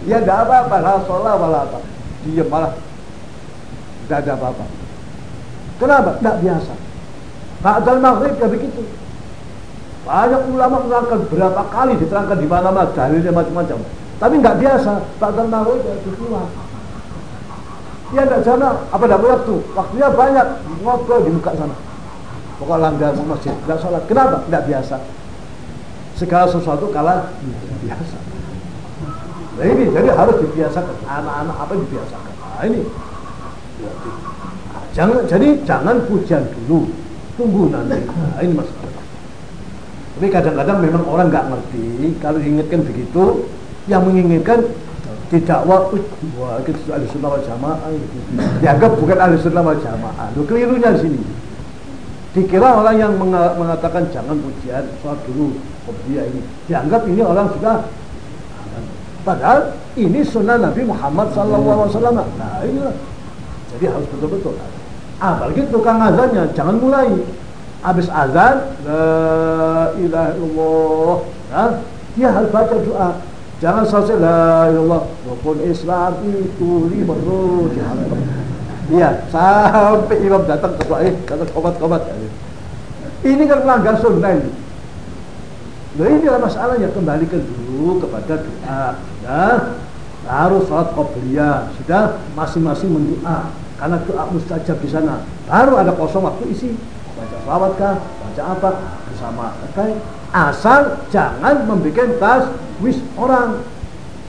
Ya gak apa-apa, la sholat wala apa. Dia malah tidak ada apa-apa. Kenapa? Tidak biasa. Ba'dal maghrib ya begitu. Banyak ulama menerangkan berapa kali diterangkan di mana-mana dalilnya macam-macam. Tapi nggak biasa. Ba'dal maghrib ya keluar. Ya nggak sana, apa dapat waktu? Waktunya banyak ngobrol di muka sana. Pokok langgar masjid, nggak sholat. Kenapa? Nggak biasa. Segala sesuatu kalah biasa. Nah ini jadi harus dibiasakan. Anak-anak apa dibiasakan? Nah ini Jangan jadi jangan pujian dulu, tunggu nanti. Nah, ini masalah. Tapi kadang-kadang memang orang nggak ngerti. Kalau ingatkan begitu, yang menginginkan tidak wah, wah itu ahli sunnah wal jamaah gitu. dianggap bukan ahli sunnah wal jamaah. Lu kelirunya di sini. Dikira orang yang mengatakan jangan pujian sholat dulu dia ini. Dianggap ini orang sudah padahal ini sunnah Nabi Muhammad SAW nah inilah. Jadi harus betul-betul. Apalagi tukang azannya jangan mulai habis azan la ilaha illallah nah, dia harus baca doa. Jangan selesai la ilallah rukun Islam itu lima rukun iya sampai imam datang ke doa kata komat-komat. Ini kan melanggar sunnah ini. Nah inilah masalahnya. Kembalikan dulu kepada doa. Nah, harus sholat qobliyah. Sudah. Masing-masing mendoa. Karena doa mustajab di sana. Baru ada kosong waktu isi baca salawat kah, baca apa bersama. Okay. Asal jangan membuat tas wis orang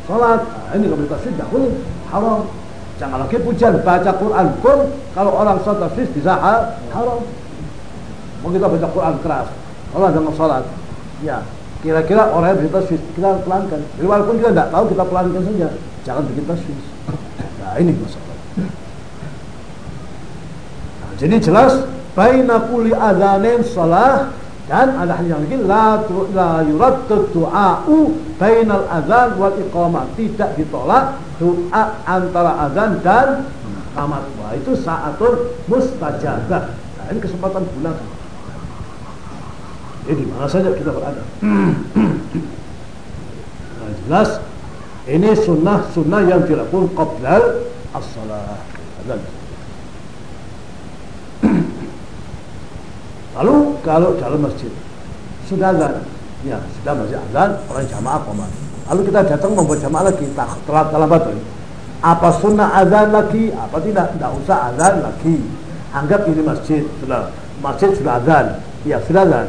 sholat. Nah, ini kalau taswis tidak boleh haram. Jangan lagi pujian baca Quran pun kalau orang sholat taswis bisa haram. Mau kita baca Quran keras, kalau jangan sholat, ya kira-kira orang yang taswis kita pelankan. Jadi walaupun kita tidak tahu kita pelankan saja, jangan bikin taswis. Nah ini masalah. Jadi jelas baina kulli adzanin salah dan ada hadis yang lagi la la yuraddu du'a'u bainal adzan wal iqamah tidak ditolak doa antara azan dan iqamat. Wah, itu saatul mustajabah. Nah, ini kesempatan gunakan. Jadi mana saja kita berada. nah, jelas ini sunnah sunnah yang dilakukan qablal as-salah. Lalu kalau dalam masjid sudah azan, ya sudah masih azan, orang jamaah komat. Lalu kita datang membuat jamaah lagi, tak telat lagi. Apa sunnah azan lagi? Apa tidak? Tidak usah azan lagi. Anggap ini masjid sudah masjid sudah azan, ya sudah azan.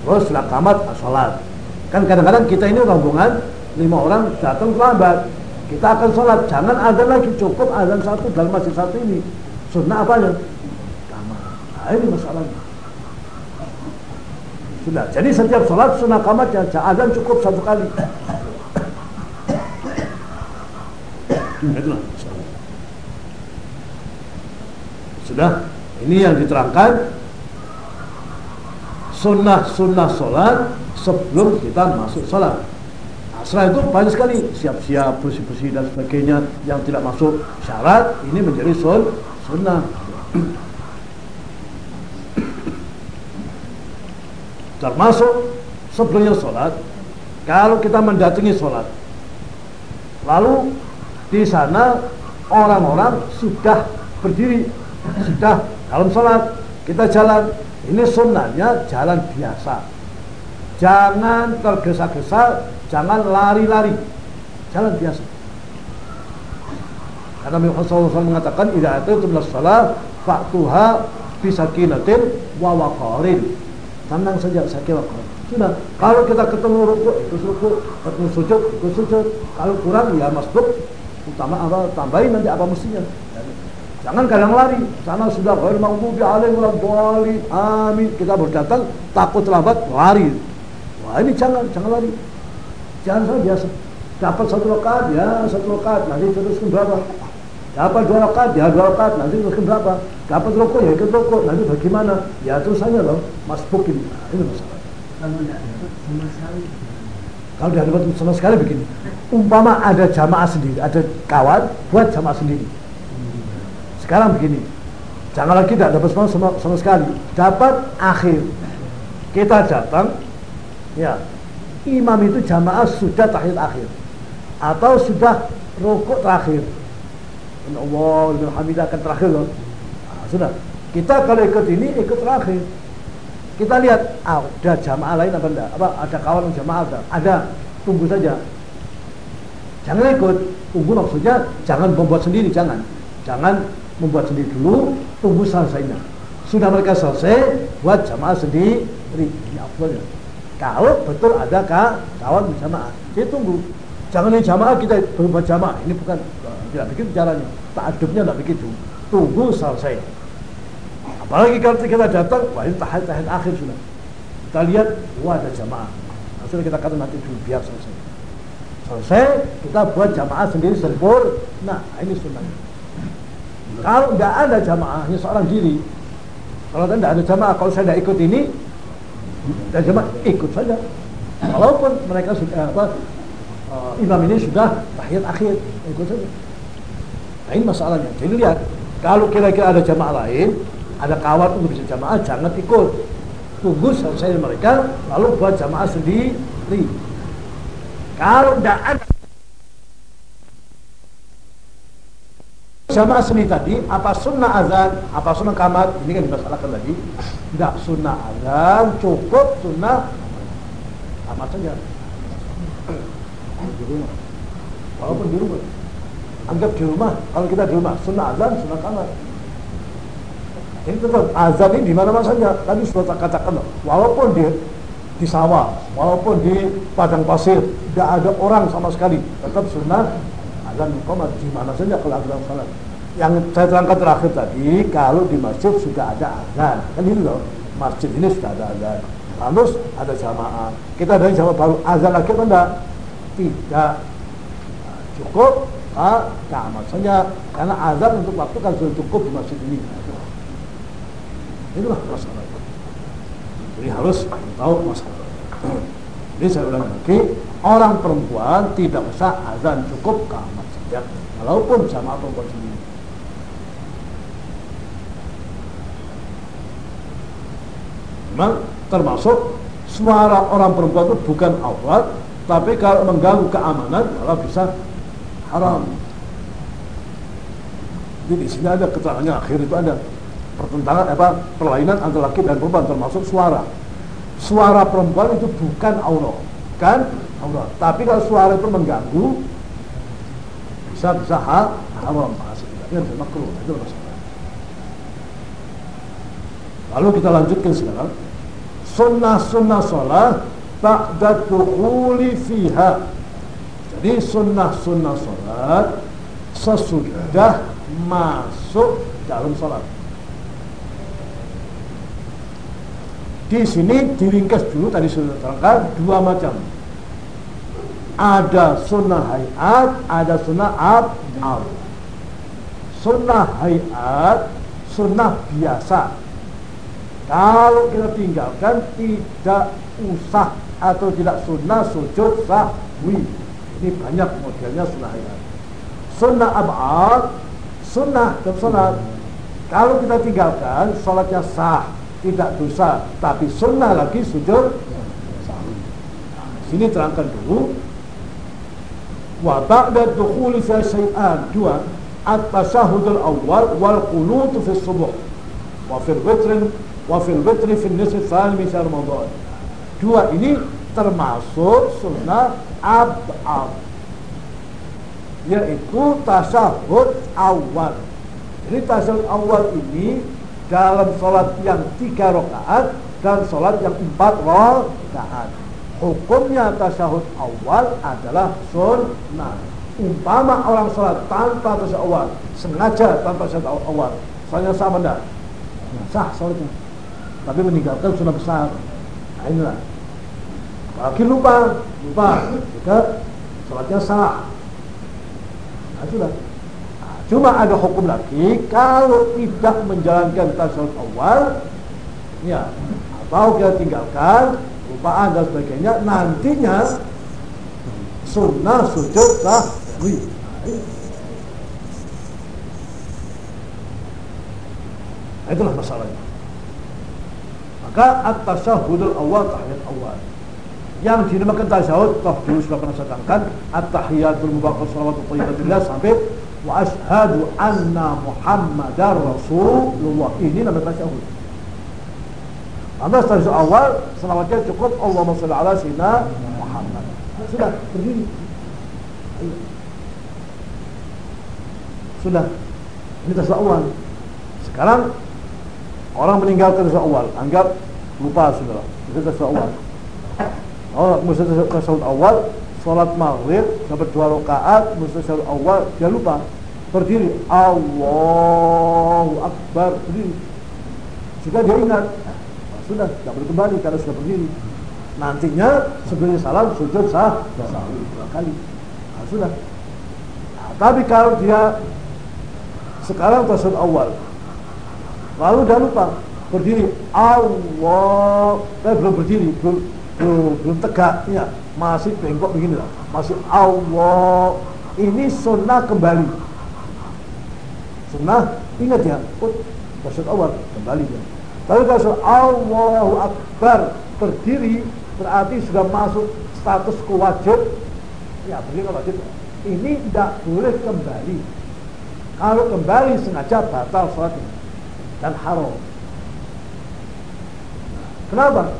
Terus sudah kamat sholat. Kan kadang-kadang kita ini rombongan lima orang datang terlambat. Kita akan sholat, jangan azan lagi, cukup azan satu dalam masjid satu ini. Sunnah apa ya? Kamat. Nah, ini masalahnya. Sudah. Jadi setiap sholat sunnah kamat ya azan cukup satu kali. Itulah. Sudah. Ini yang diterangkan sunnah-sunnah sholat sebelum kita masuk sholat. Nah, setelah itu banyak sekali siap-siap bersih-bersih dan sebagainya yang tidak masuk syarat ini menjadi sun sunnah. Termasuk sebelumnya sholat kalau kita mendatangi sholat. Lalu di sana orang-orang sudah berdiri sudah dalam sholat. Kita jalan. Ini sunnahnya jalan biasa. Jangan tergesa-gesa jangan lari-lari. Jalan biasa. Karena Muhammad SAW mengatakan idza itu sholat faktuha bisakinatin wa waqarin tenang saja saya kira sudah kalau kita ketemu rukuk itu rukuk ketemu sujud itu sujud. Kalau kurang ya masbuk. Utama apa tambahin nanti apa mestinya. Jangan kadang lari. Sana sudah ghair maghdubi alaihim waladdallin. Amin. Kita baru datang takut terlambat lari. Wah ini jangan jangan lari. Jangan saja. Biasa dapat satu rakaat ya satu rakaat. Nanti teruskan berapa dapat dua rakaat ya dua rakaat nanti teruskan berapa? Dapat rokok ya ikut rokok nanti bagaimana? Ya terus saja loh masbuk ini nah, ini masalah. Kalau tidak dapat sama sekali. Kalau tidak dapat sama sekali begini. Umpama ada jamaah sendiri ada kawan buat jamaah sendiri. Sekarang begini jangan lagi tidak dapat sama, sama, sama sekali. Dapat akhir. Kita datang ya imam itu jamaah sudah tahiyat akhir. Atau sudah rokok terakhir Allah Alhamdulillah akan terakhir loh. Nah, sudah. Kita kalau ikut ini ikut terakhir. Kita lihat ah, ada jamaah lain apa enggak? Apa ada kawan jamaah ada ada. Tunggu saja. Jangan ikut. Tunggu maksudnya jangan membuat sendiri jangan. Jangan membuat sendiri dulu tunggu selesainya. Sudah mereka selesai buat jamaah sendiri. Ini afdalnya kalau betul ada kawan berjamaah. Dia tunggu. Jangan ini jamaah kita berbuat jamaah. Ini bukan tidak begitu caranya. Adubnya tidak begitu tunggu selesai. Apalagi kalau kita datang wah ini tahap tahap akhir sudah. Kita lihat wah ada jamaah. Sudah kita kata nanti dulu biar selesai. Selesai kita buat jamaah sendiri sempur. Nah ini sunnahnya kalau tidak ada jamaahnya seorang diri. Kalau tidak ada jamaah kalau saya tidak ikut ini dan jemaah ikut saja. Walaupun mereka sudah apa uh, imam ini sudah tahiyat akhir ikut saja nah masalahnya jadi lihat kalau kira-kira ada jamaah lain ada kawan untuk bisa jamaah jangan ikut tunggu selesai mereka lalu buat jamaah sendiri kalau tidak ada Jamaah seni tadi, apa sunnah azan, apa sunnah kamat, ini kan dimasalahkan lagi. Tidak sunnah azan, cukup sunnah kamat saja. Walaupun di rumah. Anggap di rumah, kalau kita di rumah, sunnah azan, sunnah kamat. Ini tetap azan ini di mana-mana saja. Tadi sudah katakan, walaupun di di sawah, walaupun di padang pasir, tidak ada orang sama sekali, tetap sunnah azan muqamat di mana saja kalau azan salat. Yang saya terangkan terakhir tadi, kalau di masjid sudah ada azan, kan ini loh, masjid ini sudah ada azan. Lalu ada jamaah. Kita dari jamaah baru azan lagi enggak? Tidak. Nah, cukup ah, kamat saja karena azan untuk waktu kan sudah cukup di masjid ini. Itulah masalah. Jadi harus tahu masalah. Jadi saya ulang lagi, orang perempuan tidak usah azan cukup kamat ya walaupun jamaah perempuan sendiri memang termasuk suara orang perempuan itu bukan aurat tapi kalau mengganggu keamanan malah bisa haram. Jadi di sini ada keterangannya akhir itu ada pertentangan apa perlainan antara laki dan perempuan termasuk suara. Suara perempuan itu bukan aurat. Kan? Aurat. Tapi kalau suara itu mengganggu bisa bisa hal haram. Bisa makruh. Itu masalah. Lalu kita lanjutkan sekarang. Sunnah-sunnah sholat ba'da dukhuli fiha jadi sunnah-sunnah sholat sesudah masuk dalam sholat di sini diringkas dulu tadi sudah terangkan dua macam ada sunnah hayat, ada sunnah abad. Sunnah hayat, sunnah biasa. Kalau kita tinggalkan tidak usah atau tidak sunnah sujud sahwi. Ini banyak modelnya sunnah hayat. Sunnah abad, sunnah dan sunnah. Kalau kita tinggalkan, sholatnya sah, tidak dosa, tapi sunnah lagi sujud. Nah, sini terangkan dulu wa ba'da dukhuli fi syai'an dua at-tashahhud al-awwal wal qunut fi subuh wa fi al-witr wa fi al-witr fi nisf al-thani min dua ini termasuk sunnah ab'ad yaitu tasahud awal jadi tasahud awal ini dalam sholat yang tiga rakaat dan sholat yang empat rakaat. Hukumnya tasyahud awal adalah sunnah. Umpama orang sholat tanpa tasyahud awal, sengaja tanpa tasyahud awal, soalnya sama enggak? Sah sholatnya. Tapi meninggalkan sunnah besar. Nah inilah. Apalagi lupa, lupa, juga sholatnya sah. Nah sudah. Nah, cuma ada hukum lagi. Kalau tidak menjalankan tasyahud awal, ya atau kita tinggalkan lupaan dan sebagainya nantinya sunnah sujud sahwi nah, itulah masalahnya. Maka at-tasyahudul awal tahiyat awal yang dinamakan toh dulu sudah pernah saya katakan at-tahiyatul mubarak salawatu thayyibatillah sampai wa ashhadu anna muhammadar rasulullah ini namanya tasyahud anda setelah awal selawatnya cukup Allahumma sholli ala sayyidina Muhammad. Sudah berdiri. Sudah. Ini tasawuf awal. Sekarang orang meninggalkan tasawuf awal, anggap lupa sudah. Itu tasawuf awal. Oh, mesti tasawuf awal, sholat maghrib dapat dua rakaat, mesti tasawuf awal, dia lupa. Berdiri, Allahu Akbar, berdiri. Jika dia ingat, sudah tidak boleh kembali karena sudah berdiri nantinya sebelum salam sujud sah dua kali nah, sudah nah, tapi kalau dia sekarang tasawuf awal lalu dia lupa berdiri Allah tapi belum berdiri belum belum, tegak ya masih bengkok begini lah masih Allah ini sunnah kembali sunnah ingat ya oh, tasawuf awal kembali dia tapi kalau Allahu Akbar berdiri berarti sudah masuk status kewajib. Ya berdiri wajib. Ini tidak boleh kembali. Kalau kembali sengaja batal sholatnya dan haram. Kenapa?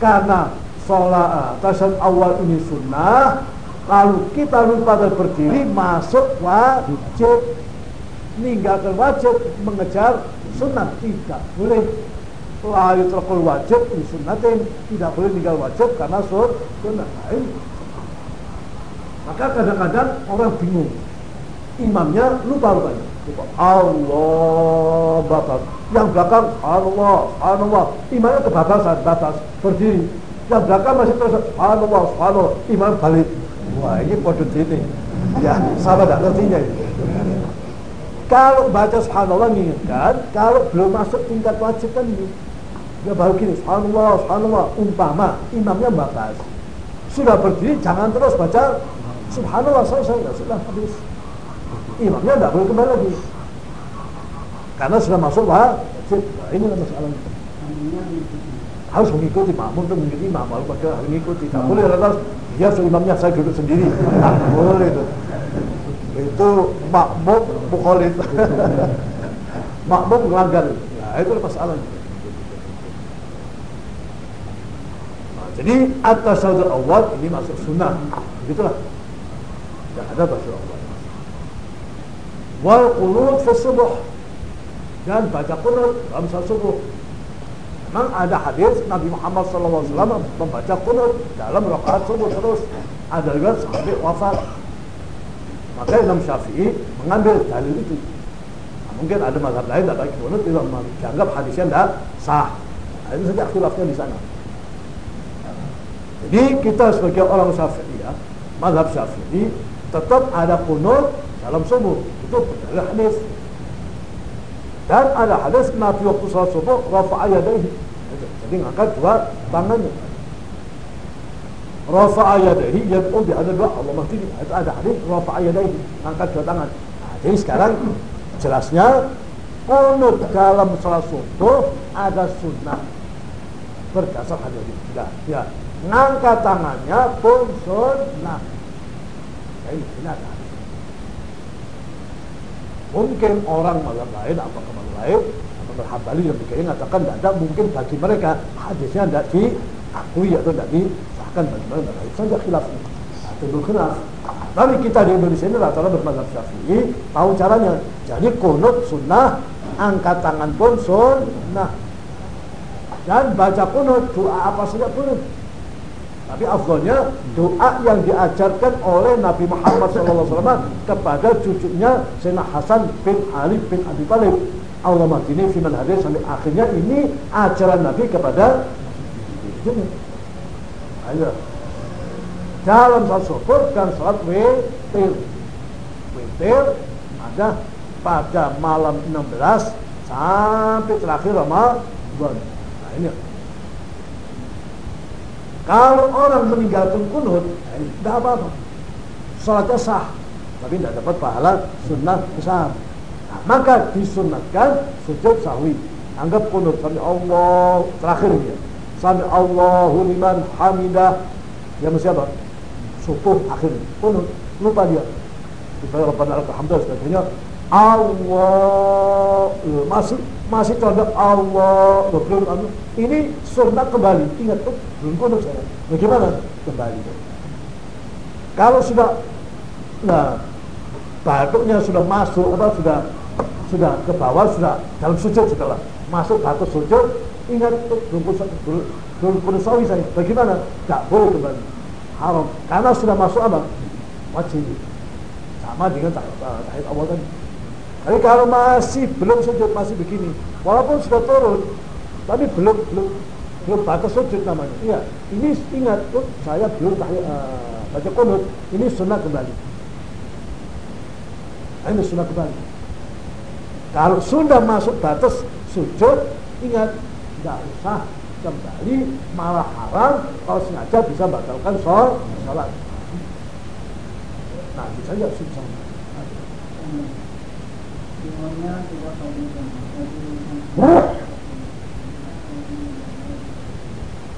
Karena sholat tasawuf awal ini sunnah, lalu kita lupa berdiri masuk wajib, meninggalkan wajib mengejar sunnah tidak boleh. La yutrakul wajib di sunnatin tidak boleh tinggal wajib karena sunnah. Lain maka kadang-kadang orang bingung. Imamnya lupa rupanya Allah batas yang belakang Allah Allah imamnya kebablasan batas berdiri yang belakang masih terus Allah Allah imam balik wah ini kode ini ya sama tidak ngertinya ini kalau baca subhanallah mengingatkan kalau belum masuk tingkat wajib kan ini Ya baru gini, subhanallah, subhanallah, umpama imamnya batas. Sudah berdiri, jangan terus baca subhanallah, selesai, ya sudah habis. Imamnya tidak boleh kembali lagi. Karena sudah masuk wajib. Nah, ini masalahnya. Harus mengikuti makmum itu mengikuti imam, harus mengikuti. Tidak boleh lantas, ya imamnya saya duduk sendiri. Nah, boleh itu. Itu makmum mukholif. makmum melanggar. Nah, itu masalahnya. Jadi atas saudara awal ini masuk sunnah. Begitulah. Tidak ada bahasa awal. Wal qunut fi subuh. Dan baca qunut dalam salat subuh. Memang ada hadis Nabi Muhammad SAW membaca qunut dalam rakaat subuh terus. Ada juga sampai wafat. Maka Imam Syafi'i mengambil dalil itu. Nah, mungkin ada mazhab lain tidak baik qunut tidak dianggap hadisnya tidak sah. Nah, itu saja khilafnya di sana. Jadi kita sebagai orang Syafi'i ya, mazhab Syafi'i tetap ada kunut dalam subuh. Itu adalah hadis. Dan ada hadis Nabi waktu salat subuh rafa'a yadayhi. Jadi ngangkat dua tangannya. Rafa'a yadayhi yad'u bi ada dua Allah mahtini. Itu ada hadis rafa'a yadayhi, ngangkat dua tangan. Nah, jadi sekarang jelasnya kunut dalam salat subuh ada sunnah berdasar hadis. Ya, ya ngangkat tangannya pun sunnah. Jadi ini ada. Mungkin orang malam lain, apa malam lain, atau berhabali yang dikira mengatakan tidak ada, mungkin bagi mereka hadisnya tidak diakui atau tidak disahkan bagi mereka. Tidak itu saja khilafnya. Nah, timbul khilaf. Tapi kita di Indonesia ini rata-rata bermazhab syafi'i, tahu caranya. Jadi kunut sunnah, angkat tangan pun sunnah. dan baca kunut doa apa saja boleh tapi afdolnya doa yang diajarkan oleh Nabi Muhammad SAW kepada cucunya Sayyidina Hasan bin Ali bin Abi Thalib. Allah matini firman hadis sampai akhirnya ini ajaran Nabi kepada cucunya. Ayo. Dalam salat syukur dan salat witir. Witir ada pada malam 16 sampai terakhir Ramadan. Nah ini kalau orang meninggalkan kunut, tidak apa-apa. Salatnya sah, tapi tidak dapat pahala sunnah besar. Nah, maka disunatkan sujud sahwi. Anggap kunut sampai Allah terakhir dia. Sampai Allahu liman hamidah. Ya mesti apa? Subuh akhir kunut. Lupa dia. Kita Rabbana alhamdulillah sebagainya. Allah. Masih masih contoh Allah. Belum anu. ini sunnah kembali. Ingat tuh belum kunut saya bagaimana? Kembali. Kalau sudah nah batuknya sudah masuk apa sudah sudah ke bawah sudah dalam sujud setelah masuk batuk sujud ingat tuh belum belum sawi saya. Bagaimana? Tidak boleh kembali. Haram. Karena sudah masuk apa? Wajib. Sama dengan tahid awal tadi tapi kalau masih belum sujud masih begini, walaupun sudah turun, tapi belum belum belum batas sujud namanya. Iya, ini ingat tuh saya belum uh, baca kunut, ini sunnah kembali. Ini sunnah kembali. Kalau sudah masuk batas sujud, ingat tidak usah kembali malah haram kalau sengaja bisa batalkan sholat. Nah, bisa saja susah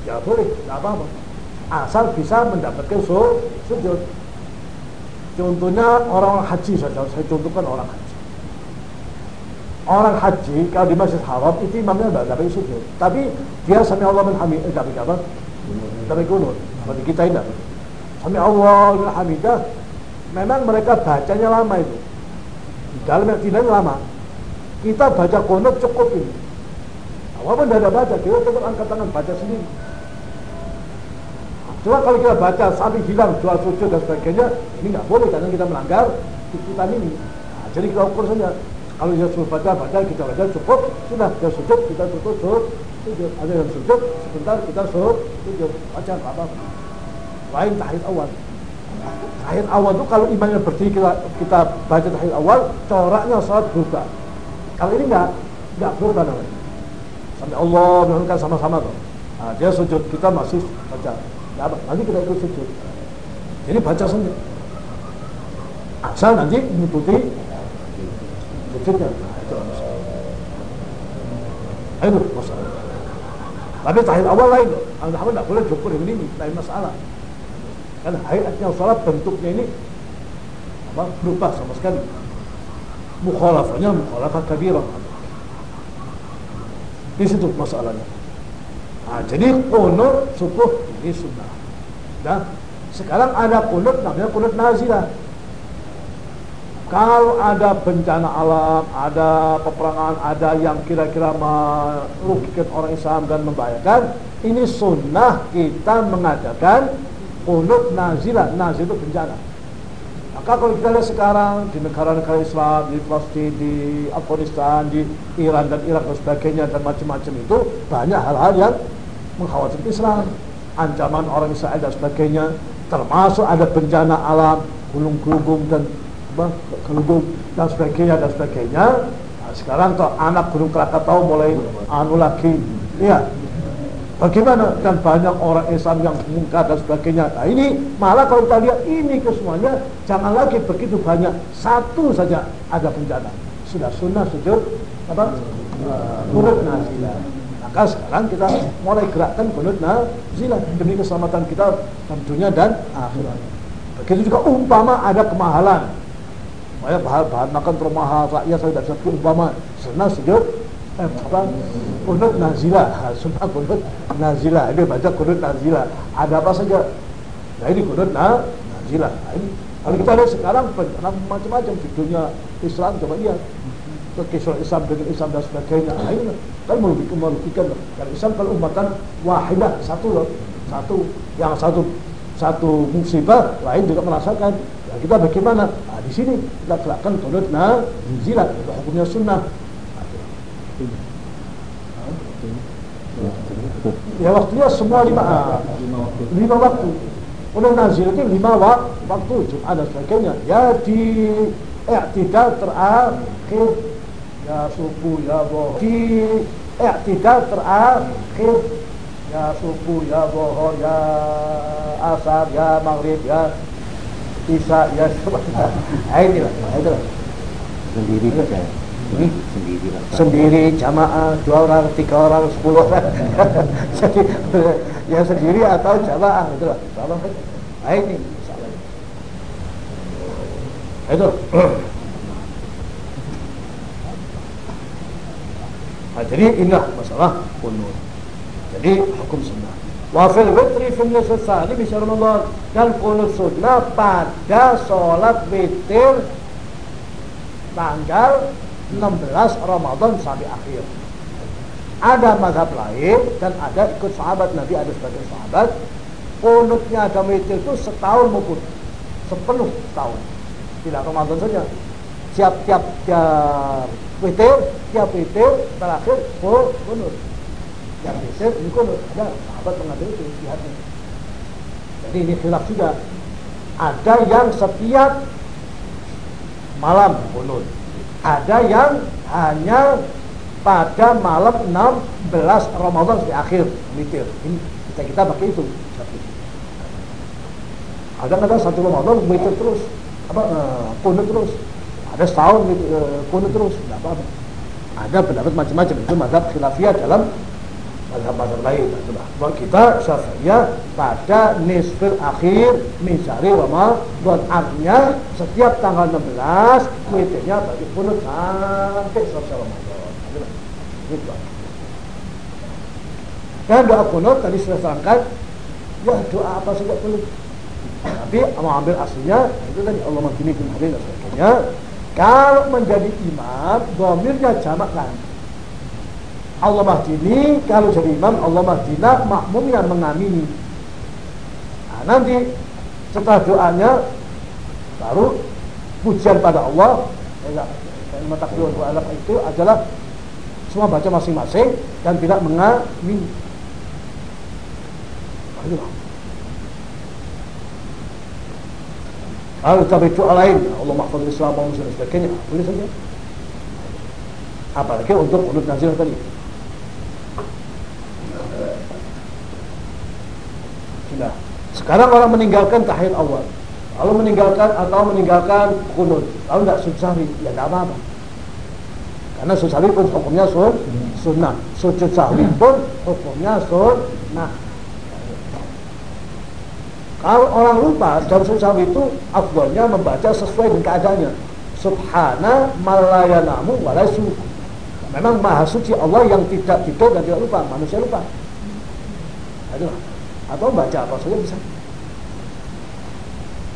ya boleh, tidak apa-apa. Asal bisa mendapatkan su sujud. Contohnya orang haji saja, saya contohkan orang haji. Orang haji kalau di Masjid Haram itu imamnya tidak dapat sujud, tapi dia sampai Allah menhamid, eh, dapat apa? Dapat kunut. Seperti kita ini. Sampai Allah menhamidah, memang mereka bacanya lama itu dalam yang tidak lama kita baca kunut cukup ini walaupun tidak ada baca kita tetap angkat tangan baca sendiri Cuma kalau kita baca sampai hilang dua sujud dan sebagainya, ini nggak boleh karena kita melanggar kita ini. Nah, jadi kita ukur saja. Kalau dia suruh baca, baca, kita baca cukup, sudah dia sujud, kita tutup, sujud, sujud. Ada yang sujud, sebentar kita sujud, sujud, baca apa-apa. Lain tahid awal. Tahiyat awal itu kalau imannya berdiri kita, kita baca tahiyat awal, coraknya salat berubah. Kalau ini enggak, enggak berubah namanya. Sampai Allah menurunkan sama-sama tuh. Nah, dia sujud, kita masih baca. Apa, nanti kita ikut sujud. Jadi baca sendiri. Asal nanti mengikuti sujudnya. Nah, masalah. Tapi tahiyat awal lain. Alhamdulillah tidak boleh dengan ini, lain masalah. Karena hayatnya salat bentuknya ini apa, berubah sama sekali. Mukhalafahnya mukhalafah kabirah. Di situ masalahnya. Nah, jadi kunut subuh ini sunnah. Nah, sekarang ada kunut namanya kunut nazilah. Kalau ada bencana alam, ada peperangan, ada yang kira-kira merugikan orang Islam dan membahayakan, ini sunnah kita mengadakan kunut nazilah nazil itu bencana. Maka kalau kita lihat sekarang di negara-negara Islam di Palestina di Afghanistan di Iran dan Irak dan sebagainya dan macam-macam itu banyak hal-hal yang mengkhawatirkan Islam. Ancaman orang Israel dan sebagainya termasuk ada bencana alam gunung gelunggung dan gelunggung dan sebagainya dan sebagainya. Nah, sekarang toh anak gunung Krakatau mulai anu lagi. Iya Bagaimana dan banyak orang Islam yang mungkar dan sebagainya. Nah ini malah kalau kita lihat ini ke semuanya jangan lagi begitu banyak satu saja ada bencana. Sudah sunnah sujud apa? Kunut uh, nazilah. Maka sekarang kita mulai gerakkan kunut nazilah demi keselamatan kita tentunya dan akhirat. Begitu juga umpama ada kemahalan. Banyak bahan, bahan makan termahal rakyat saya tidak bisa umpama sujud eh, apa? Kunut nazilah sunnah kunut nazilah ini baca kunut nazilah ada apa saja? Nah ini kunut nah, nazilah nah, ini. Kalau kita lihat sekarang macam-macam di dunia Islam. Coba lihat. Kekisuan Islam dengan Islam dan sebagainya. Nah, ini kan merugikan kalau Islam kalau umatan wahidah satu loh. Satu. Yang satu satu musibah lain juga merasakan. Nah, kita bagaimana? Nah, di sini kita kelakkan turut nah zilat itu hukumnya sunnah ya waktunya semua lima ah, lima waktu. Nazil itu lima waktu Jumat dan sebagainya. Ya di i'tidal terakhir. Ya subuh ya bohong di i'tidal terakhir. Ya subuh ya bohong ya asar ya maghrib ya isya ya nah, inilah nah, itulah sendiri saja hmm? sendiri lah sendiri jamaah dua orang tiga orang sepuluh orang. Jadi yang sendiri atau jamaah itulah salah nah, ini itu. Nah, jadi inilah masalah kunut jadi hukum sunnah. Wafil witri fil nisfani bisa Ramadan dan kunut sunnah pada sholat witir tanggal 16 Ramadan sampai akhir. Ada mazhab lain dan ada ikut sahabat Nabi ada sebagian sahabat. Kunutnya ada witir itu setahun maupun sepenuh tahun. Tidak Ramadan saja. Siap tiap witir tiap witir terakhir full kunut tiap witir ini kunut ada sahabat mengambil itu lihatnya. Jadi ini khilaf juga. Ada yang setiap malam kunut ada yang hanya pada malam 16 Ramadan di akhir. Witir ini kita kita pakai itu. Ada kadang satu Ramadan witir terus? Apa uh, terus? Ada setahun uh, terus? Tidak apa-apa. Ada pendapat macam-macam. Itu mazhab khilafiyah dalam mazhab-mazhab lain nah, kita syafi'iyah pada nisfil akhir misari Ramadan artinya setiap tanggal 16 witirnya bagi kunut sampai selesai Ramadan. Gitu. dan doa kunut tadi sudah terangkan ya doa apa saja kunut tapi mau ambil aslinya itu tadi Allah hadin dan sebagainya. Kalau menjadi imam domirnya jamak kan Allah mahdini kalau jadi imam Allah mahdina makmum yang mengamini nah, nanti setelah doanya baru pujian pada Allah ya alam itu adalah semua baca masing-masing dan tidak mengamini Kalau tapi doa lain, Allah mahfud Islam, Allah dan sebagainya, boleh saja. Apalagi untuk kunut nazil tadi. Sudah. Sekarang orang meninggalkan tahiyat awal. Lalu meninggalkan atau meninggalkan kunut. Lalu tidak sujud ya tidak apa-apa. Karena sujud pun hukumnya sun, sunnah. Sujud sahwi pun hukumnya sunnah. Kalau orang lupa dalam susah itu afdolnya membaca sesuai dengan keadaannya. Subhana malayanamu walaisu. Memang maha suci Allah yang tidak tidur dan tidak lupa. Manusia lupa. Aduh. Atau baca apa saja bisa.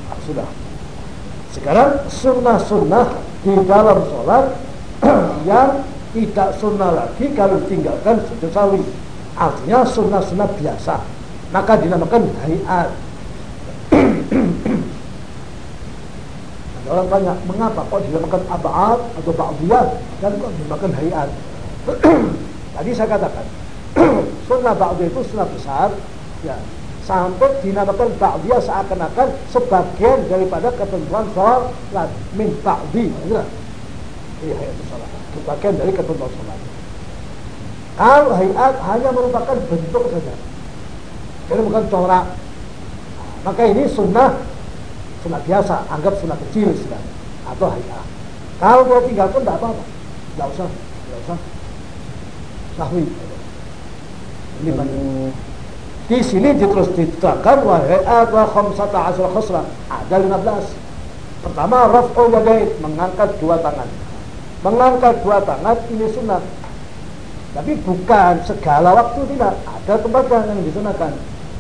Nah, sudah. Sekarang sunnah-sunnah di dalam sholat yang tidak sunnah lagi kalau tinggalkan sujud sawi. Artinya sunnah-sunnah biasa. Maka dinamakan hayat Orang tanya, mengapa kok dinamakan abad atau ba'diyat dan kok dinamakan hayat? Tadi saya katakan, sunnah ba'diyah itu sunnah besar, ya, sampai dinamakan ba'diyah seakan-akan sebagian daripada ketentuan sholat min ba'di. Iya, hayat sholat. Sebagian dari ketentuan sholat. Kalau hayat hanya merupakan bentuk saja. Jadi bukan corak maka ini sunnah sunnah biasa, anggap sunnah kecil sudah atau hayah. Kalau dia tinggalkan tidak apa-apa, tidak usah, tidak usah sahwi. Ini banyak. Di sini terus diterangkan wahai wa khamsata asra khusra. Ada 15. Pertama raf'ul yadain, mengangkat dua tangan. Mengangkat dua tangan ini sunnah. Tapi bukan segala waktu tidak. Ada tempat yang disunahkan.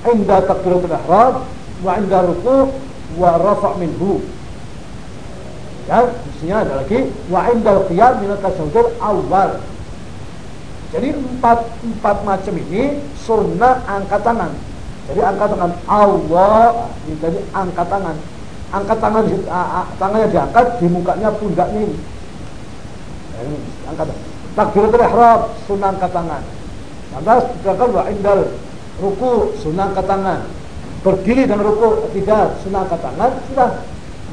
Indah takbiratul ihram wa inda ruku wa rafa' minhu ya mestinya ada lagi wa inda qiyam min awal Jadi empat empat macam ini sunnah angkat tangan. Jadi angkat tangan Allah, jadi angkat tangan. Angkat tangan tangannya diangkat di mukanya pundaknya ini. Ini angkat. Takbiratul ihram sunnah angkat tangan. Lantas dikatakan wa indal ruku sunnah angkat tangan. Berdiri dan ruku tidak sunnah angkat tangan sudah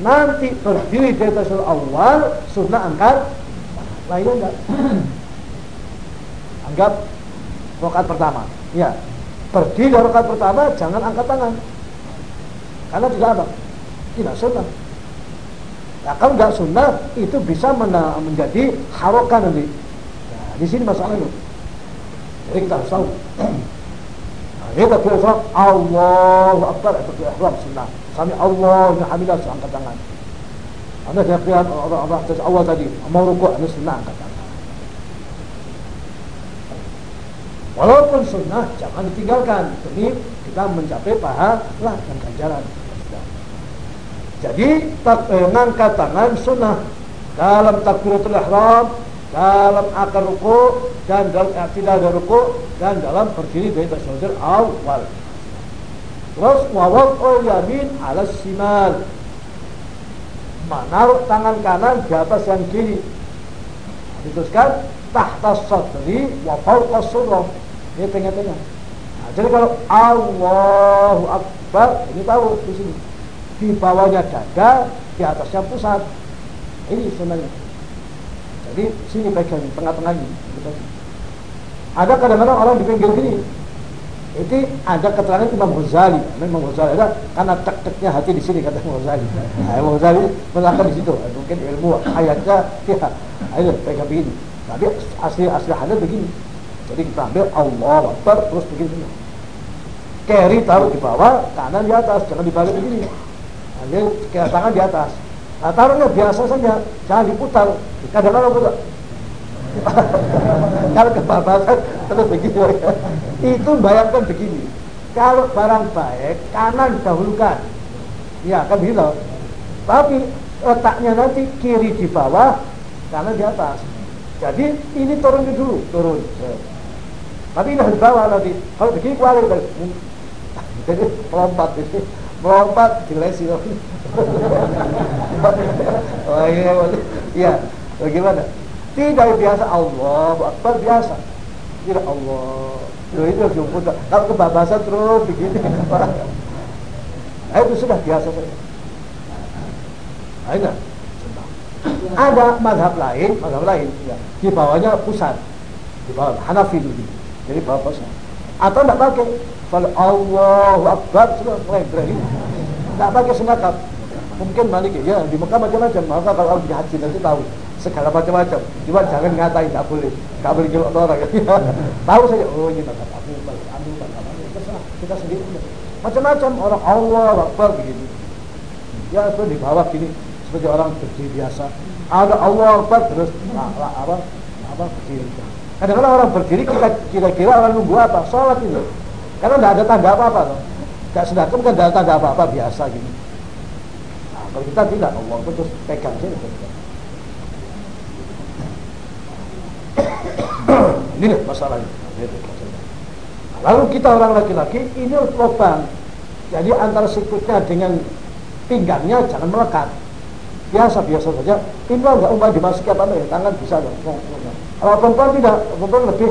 nanti berdiri di atas awal sunnah angkat lainnya enggak anggap rokat pertama. Ya berdiri rokat pertama jangan angkat tangan. Karena tidak apa? Tidak sunnah. Ya kalau nggak sunnah itu bisa menjadi harokan nanti. Nah, di sini masalahnya jadi kita harus tahu. Nah, ini takbir ihram Allahu Akbar. Takbir ihram sunnah. Sami Allah hamidah angkat tangan. Anda takbir Allah Allah Allah tadi mau rukuk anda sunnah angkat tangan Walaupun sunnah jangan ditinggalkan demi kita mencapai pahala dan ganjaran. Jadi tak, eh, ngangkat tangan sunnah dalam takbiratul ihram, dalam akar ruku dan dalam i'tidal dari ruku dan dalam berdiri dari tasyahud awal. Terus wawal yamin ala simal. Menaruh tangan kanan di atas yang kiri. Diteruskan tahta sadri wa fawqa surah ini tengah-tengah. Nah, jadi kalau Allahu Akbar, ini tahu di sini. Di bawahnya dada, di atasnya pusat. Ini sunnahnya. Jadi sini pegang tengah-tengah ini. Ada kadang-kadang orang di pinggir sini. Itu ada keterangan Imam Ghazali. Imam Ghazali ada karena tek-teknya hati di sini kata Imam Ghazali. Nah, Imam Ghazali mengatakan di situ. Mungkin ilmu ayatnya ya, ayo pegang begini. Tapi asli asli hadis begini. Jadi kita ambil Allah Akbar terus begini. Carry taruh di bawah, kanan di atas, jangan dibalik begini. Nah, kira tangan di atas. Nah, taruhnya biasa saja, jangan diputar. Kadang-kadang putar. Kalau kebablasan terus begini. Itu bayangkan begini. Kalau barang baik, kanan dahulukan. Ya, kan begitu. Tapi letaknya nanti kiri di bawah, kanan di atas. Jadi ini turun dulu, turun. Tapi ini harus bawah nanti. Kalau begini kualir kan. Jadi melompat ini. Melompat dilesi. oh iya, iya. Bagaimana? Tidak biasa Allah Akbar biasa. Tidak Allah. Loh itu harus putar. Kalau kebabasan terus begini. Nah, itu sudah biasa saja. Nah, ini. Ada madhab lain, madhab lain. Ya. Di bawahnya pusat. Di bawah Hanafi begini. Jadi bapak saya. Atau tidak pakai. Kalau Allahu Akbar sudah berakhir. Tidak pakai senakat. Mungkin balik ya di Mekah macam-macam. Maka kalau di haji nanti tahu segala macam-macam. Cuma jangan ngatain tidak boleh. Tidak boleh jelok orang. tahu saja. Oh ini Bakar, Abu Bakar, Terserah kita sendiri. Macam-macam orang Allah Akbar begitu. Ya itu di bawah gini seperti orang berdiri biasa. Ada Allah Akbar terus nah, apa apa berdiri. Kadang-kadang orang berdiri kita kira-kira orang nunggu apa? Sholat itu. Karena tidak ada tanda apa-apa. Tidak sedekah kan tidak ada tanda apa-apa biasa gitu. Nah, kalau kita tidak, Allah terus pegang saja. ini masalahnya. Lalu kita orang laki-laki ini lubang. Jadi antara sikutnya dengan pinggangnya jangan melekat. Biasa-biasa saja. Ini enggak umah dimasuki apa ya? Tangan bisa. Kalau perempuan tidak, perempuan lebih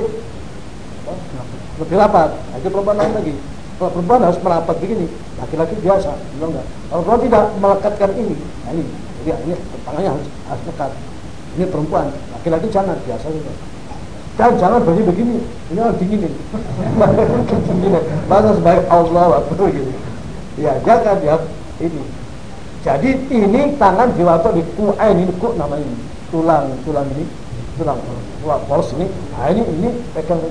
lebih rapat. Nah, itu perempuan lain lagi. Kalau perempuan harus merapat begini, laki-laki biasa, enggak. Kalau perempuan tidak melekatkan ini, nah ini, jadi ini tangannya harus harus lekat. Ini perempuan, laki-laki jangan biasa juga. Jangan jangan begini begini, ini orang dinginin. dinginin. Masa sebaik Allah waktu gitu. Ya jangan ya ini. Jadi ini tangan diwaktu di kuain ini ku namanya ini. Tulang tulang ini. Tulang tulang polos ini. Nah ini ini pegang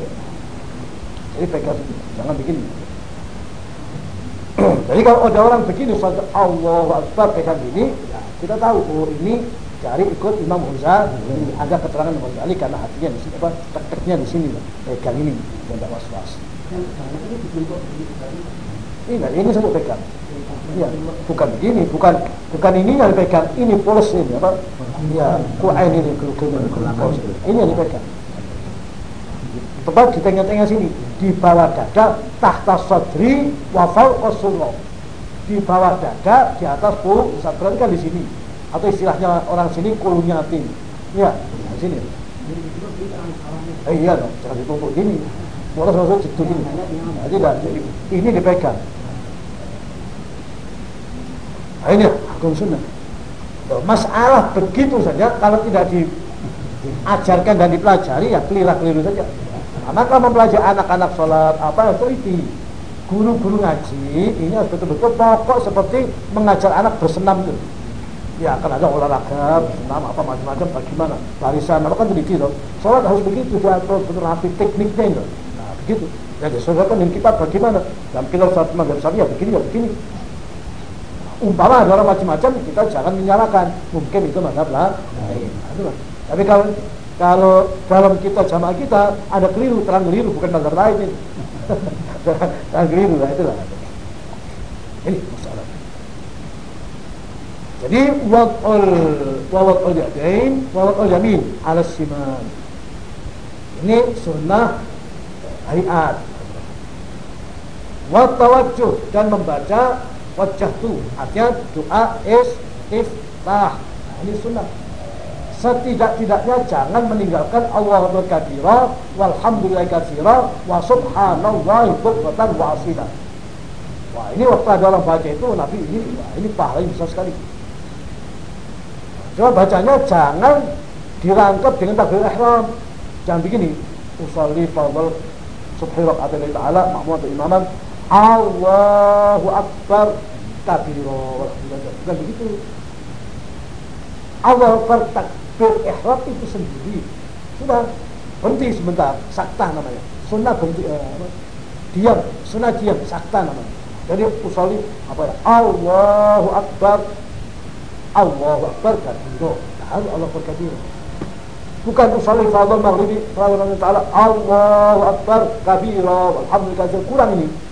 jadi pegang jangan bikin. Jadi kalau ada orang begini saja Allah Akbar pegang ini. Ya, kita tahu oh ini cari ikut Imam Ghazali. Ada keterangan Imam Ghazali karena hatinya di sini apa tekniknya di sini pegang ini tidak was was ini ini saya pegang Iya, bukan begini, bukan bukan ini yang dipegang, ini polos ini apa? Ya, kuain ini kelukun ini, ini. Yang dipegang. tepat di tengah-tengah sini di bawah dada tahta sadri wafal fawqa di bawah dada di atas punggung berarti kan di sini. Atau istilahnya orang sini kulunyatin ya di sini. Eh, iya dong jangan ditumpuk gini. Boleh langsung jatuh gini nah, ini dipegang ini hukum sunnah masalah begitu saja kalau tidak diajarkan dan dipelajari ya keliru-keliru saja. Karena kalau mempelajari anak-anak sholat apa itu guru-guru ngaji ini harus betul-betul pokok seperti mengajar anak bersenam itu. Ya akan ada olahraga bersenam apa macam-macam bagaimana? Barisan apa kan loh. Sholat harus begitu diatur betul rapi tekniknya itu nah begitu. Ya disesuaikan dengan kita bagaimana? Dalam kita sholat maghrib ya begini ya begini umpama ada orang macam-macam kita jangan menyalahkan mungkin itu mazhab lah nah, tapi kalau kalau dalam kita jamaah kita ada keliru terang keliru bukan mazhab lain ini Kan keliru lah itulah. Ini masalah. Jadi wad'ul wa wad'ul yadain wa wad'ul yamin ala siman. Ini sunnah hayat. Wa tawajjuh dan membaca wajah tu artinya doa istiftah. Nah, ini sunnah setidak-tidaknya jangan meninggalkan Allah kabira walhamdulillah katsira wa subhanallah bukratan wa asila. Wah, ini waktu ada orang baca itu Nabi ini wah, ini pahalanya besar sekali. Coba bacanya jangan dirangkap dengan takbir ihram. Jangan begini. Usalli fadl subhi raqatil ta'ala ma'mum imaman Allahu akbar. Walhamdulillah. Bukan begitu. Allah Akbar ihram itu sendiri. Sudah. Berhenti sebentar. Sakta namanya. Sunnah berhenti eh, diam. Sunnah diam. Sakta namanya. Jadi usolli apa ya? Allahu Akbar. Allahu Akbar kabiro Allah bukan usolli fadl maghribi ta'ala. Allahu Akbar kabiro alhamdulillah. Kurang ini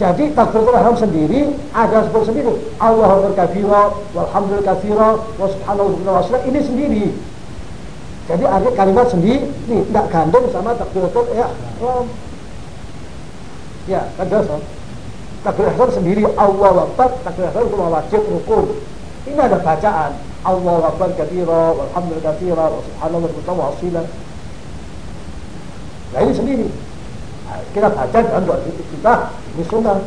jadi takbiratul ihram sendiri ada sebut sendiri. Allahu akbar kabira, walhamdulillah katsira, wa subhanahu wa ini sendiri. Jadi ada kalimat sendiri, tidak gandeng sama takbiratul ihram. Ya, kan jelas kan? Takbir ihram sendiri Allah akbar, takbir ihram wajib rukun. Ini ada bacaan. Allah akbar kabira, walhamdulillah katsira, wa subhanahu wa Nah ini sendiri. Kita baca dan doa kita ini sunnah.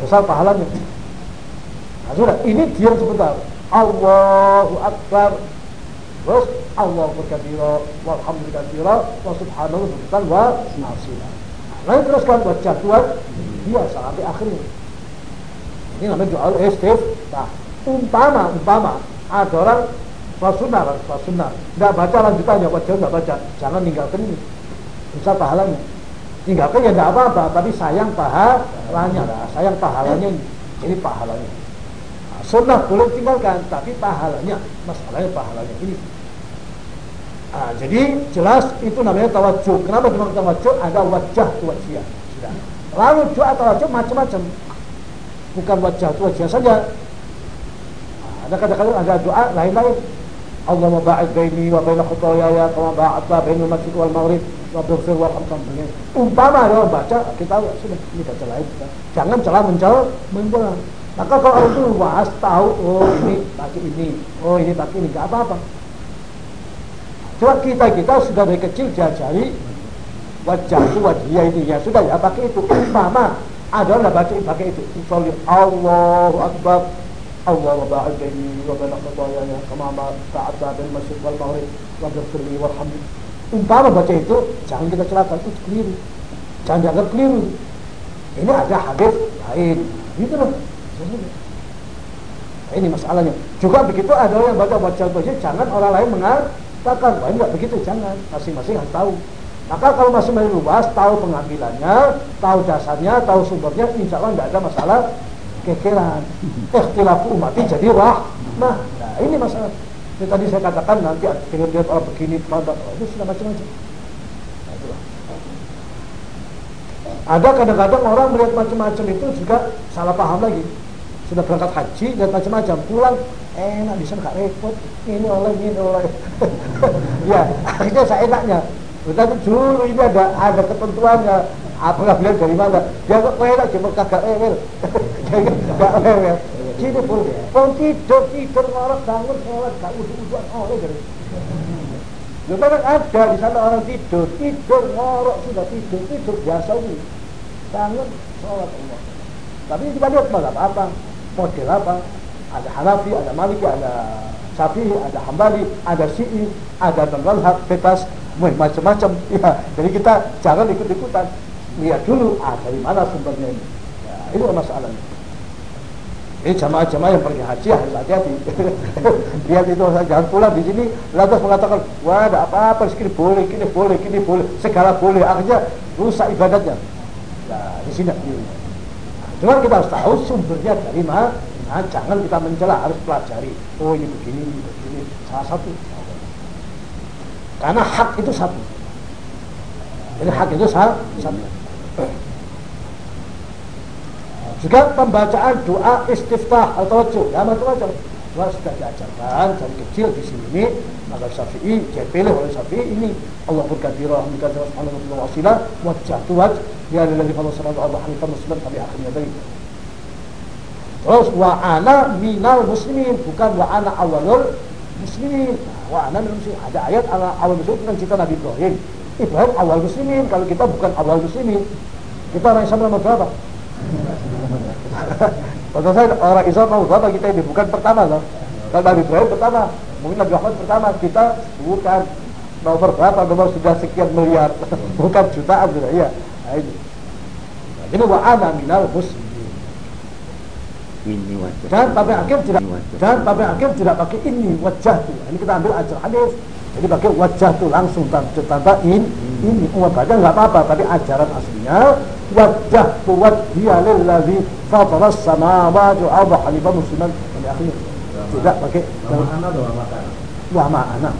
Besar pahalanya. Nah sudah ini diam sebentar. Allahu Akbar. Terus Allah berkabira walhamdulillah wa subhanahu wa wa nasila nah teruskan baca dua dia sampai akhirnya. Ini namanya doa istif nah umpama umpama ada orang sunnah sunnah. Tidak baca lanjutannya wajah tidak baca. Jangan ninggalkan ini. Bisa pahalanya tinggalkan ya tidak apa-apa tapi sayang pahalanya lah. Sayang pahalanya ini. Pahalanya. Nah, sunnah boleh tinggalkan tapi pahalanya masalahnya pahalanya ini. Nah, jadi jelas itu namanya tawajuh kenapa dimaksud tawajuh ada wajah sudah. Lalu doa tawajuh macam-macam. Bukan wajah wajah saja. Nah, ada kadang-kadang ada doa lain-lain. Allah ba'id baini wa baina khutayaya kama ba'adta bainal masjid wal maghrib Waghfir warhamkan Umpama ada orang baca, kita sudah ini baca lain. Kita. Jangan celah mencela, mencela. Maka kalau orang itu was tahu, oh ini pakai ini, oh ini pakai ini, nggak apa-apa. Coba kita kita sudah dari kecil diajari wajah itu wajah ini ya sudah ya pakai itu. Umpama ada orang baca pakai itu. Usolli Allahu Akbar. Allah wa ba'id baini wa baina khataaya kama ta'adda bil masjid wal maghrib umpama baca itu jangan kita celaka itu keliru. Jangan dianggap keliru. Ini ada hadis lain. Gitu loh. Nah, ini masalahnya. Juga begitu ada yang baca baca baca jangan orang lain mengatakan. Wah enggak begitu. Jangan. Masing-masing harus tahu. Maka kalau masing-masing luas tahu pengambilannya tahu dasarnya tahu sumbernya insya Allah tidak ada masalah kekeran. Ikhtilaf umat jadi wah nah ini masalah ini tadi saya katakan nanti dengan lihat orang begini, pada oh, itu sudah macam-macam. Nah, Ada kadang-kadang orang melihat macam-macam itu juga salah paham lagi. Sudah berangkat haji dan macam-macam, pulang enak di sana gak repot. Ini oleh ini oleh. ya, akhirnya saya enaknya. Tetapi dulu ini ada ada ketentuannya. Apakah bilang dari mana? Dia kok kaya lagi kagak ewel. Gak ewel. Sini boleh. Kau tidur tidur ngorok bangun sholat gak udah-udah oleh dari. Ya memang ada di sana orang tidur, tidur ngorok sudah tidur, tidur biasa ini. Bangun sholat Allah. Tapi kita lihat malam apa, model apa, ada Hanafi, ada Maliki, ada Syafi'i, ada Hambali, ada Syi'i, ada Hak, bebas, macam-macam. Ya, jadi kita jangan ikut-ikutan. Lihat dulu, ah dari mana sumbernya ini. Ya, itu masalahnya. Ini jamaah-jamaah yang pergi haji harus hati-hati. Lihat itu jangan pulang di sini lantas mengatakan, wah ada apa-apa, segini boleh, gini boleh, gini boleh, segala boleh. Akhirnya rusak ibadahnya. Nah, di sini. Nah, cuma kita harus tahu sumbernya dari mana. Nah, jangan kita mencela, harus pelajari. Oh ini begini, ini begini. Salah satu. Karena hak itu satu. Jadi hak itu satu. Juga pembacaan doa istiftah atau wajib, ya macam-macam. Wah sudah diajarkan dari kecil di sini maka Syafi'i dia pilih oleh Syafi'i ini Allah berkadira hamdika subhanahu wa ta'ala wajah tu wajh ya lillahi fadl salatu Allah muslim tapi akhirnya dari terus wa ana minal muslimin bukan wa ana awalul muslimin. Nah, wa ana minal muslimin. Ada ayat awal muslimin kan cerita Nabi Ibrahim. Ibrahim awal muslimin kalau kita bukan awal muslimin. Kita orang Islam nomor berapa Maksud saya orang Islam mau berapa kita ini bukan pertama loh. Kalau Nabi Ibrahim pertama, mungkin Nabi Muhammad pertama, kita bukan nomor berapa, nomor sudah sekian miliar, bukan jutaan sudah, iya. Nah, ini. Nah, ini wa ana minal wajah. Dan pakai akhir tidak, dan pakai akhir tidak pakai ini wajah tu. Ini kita ambil ajar hadis. Jadi pakai wajah tu langsung tanpa, in, ini umat baca nggak apa-apa, tapi ajaran aslinya wajah tuwajjiha lillazi fatara samawati wal arda hanifan musliman. Sampai akhir tidak pakai wa ma'ana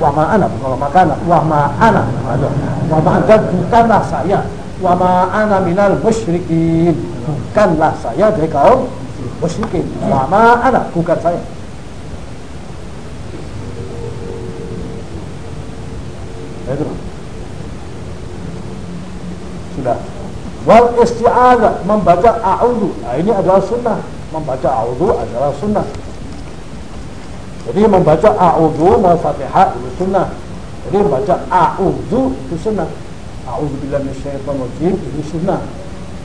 wa ma'ana bukan wa makana wa ma'ana wa ma'ana dan bukanlah saya. Wa ma'ana minal musyrikin. Bukanlah saya dari kaum musyrikin. Wa ma'ana bukan saya itu sudah wal isti'adzah membaca a'udzu nah, ini adalah sunnah. Membaca a'udzu adalah sunnah. Jadi membaca a'udzu mau Fatihah itu sunnah. Jadi membaca a'udzu itu sunnah. A'udzu billahi minasyaitonir rajim ini sunnah.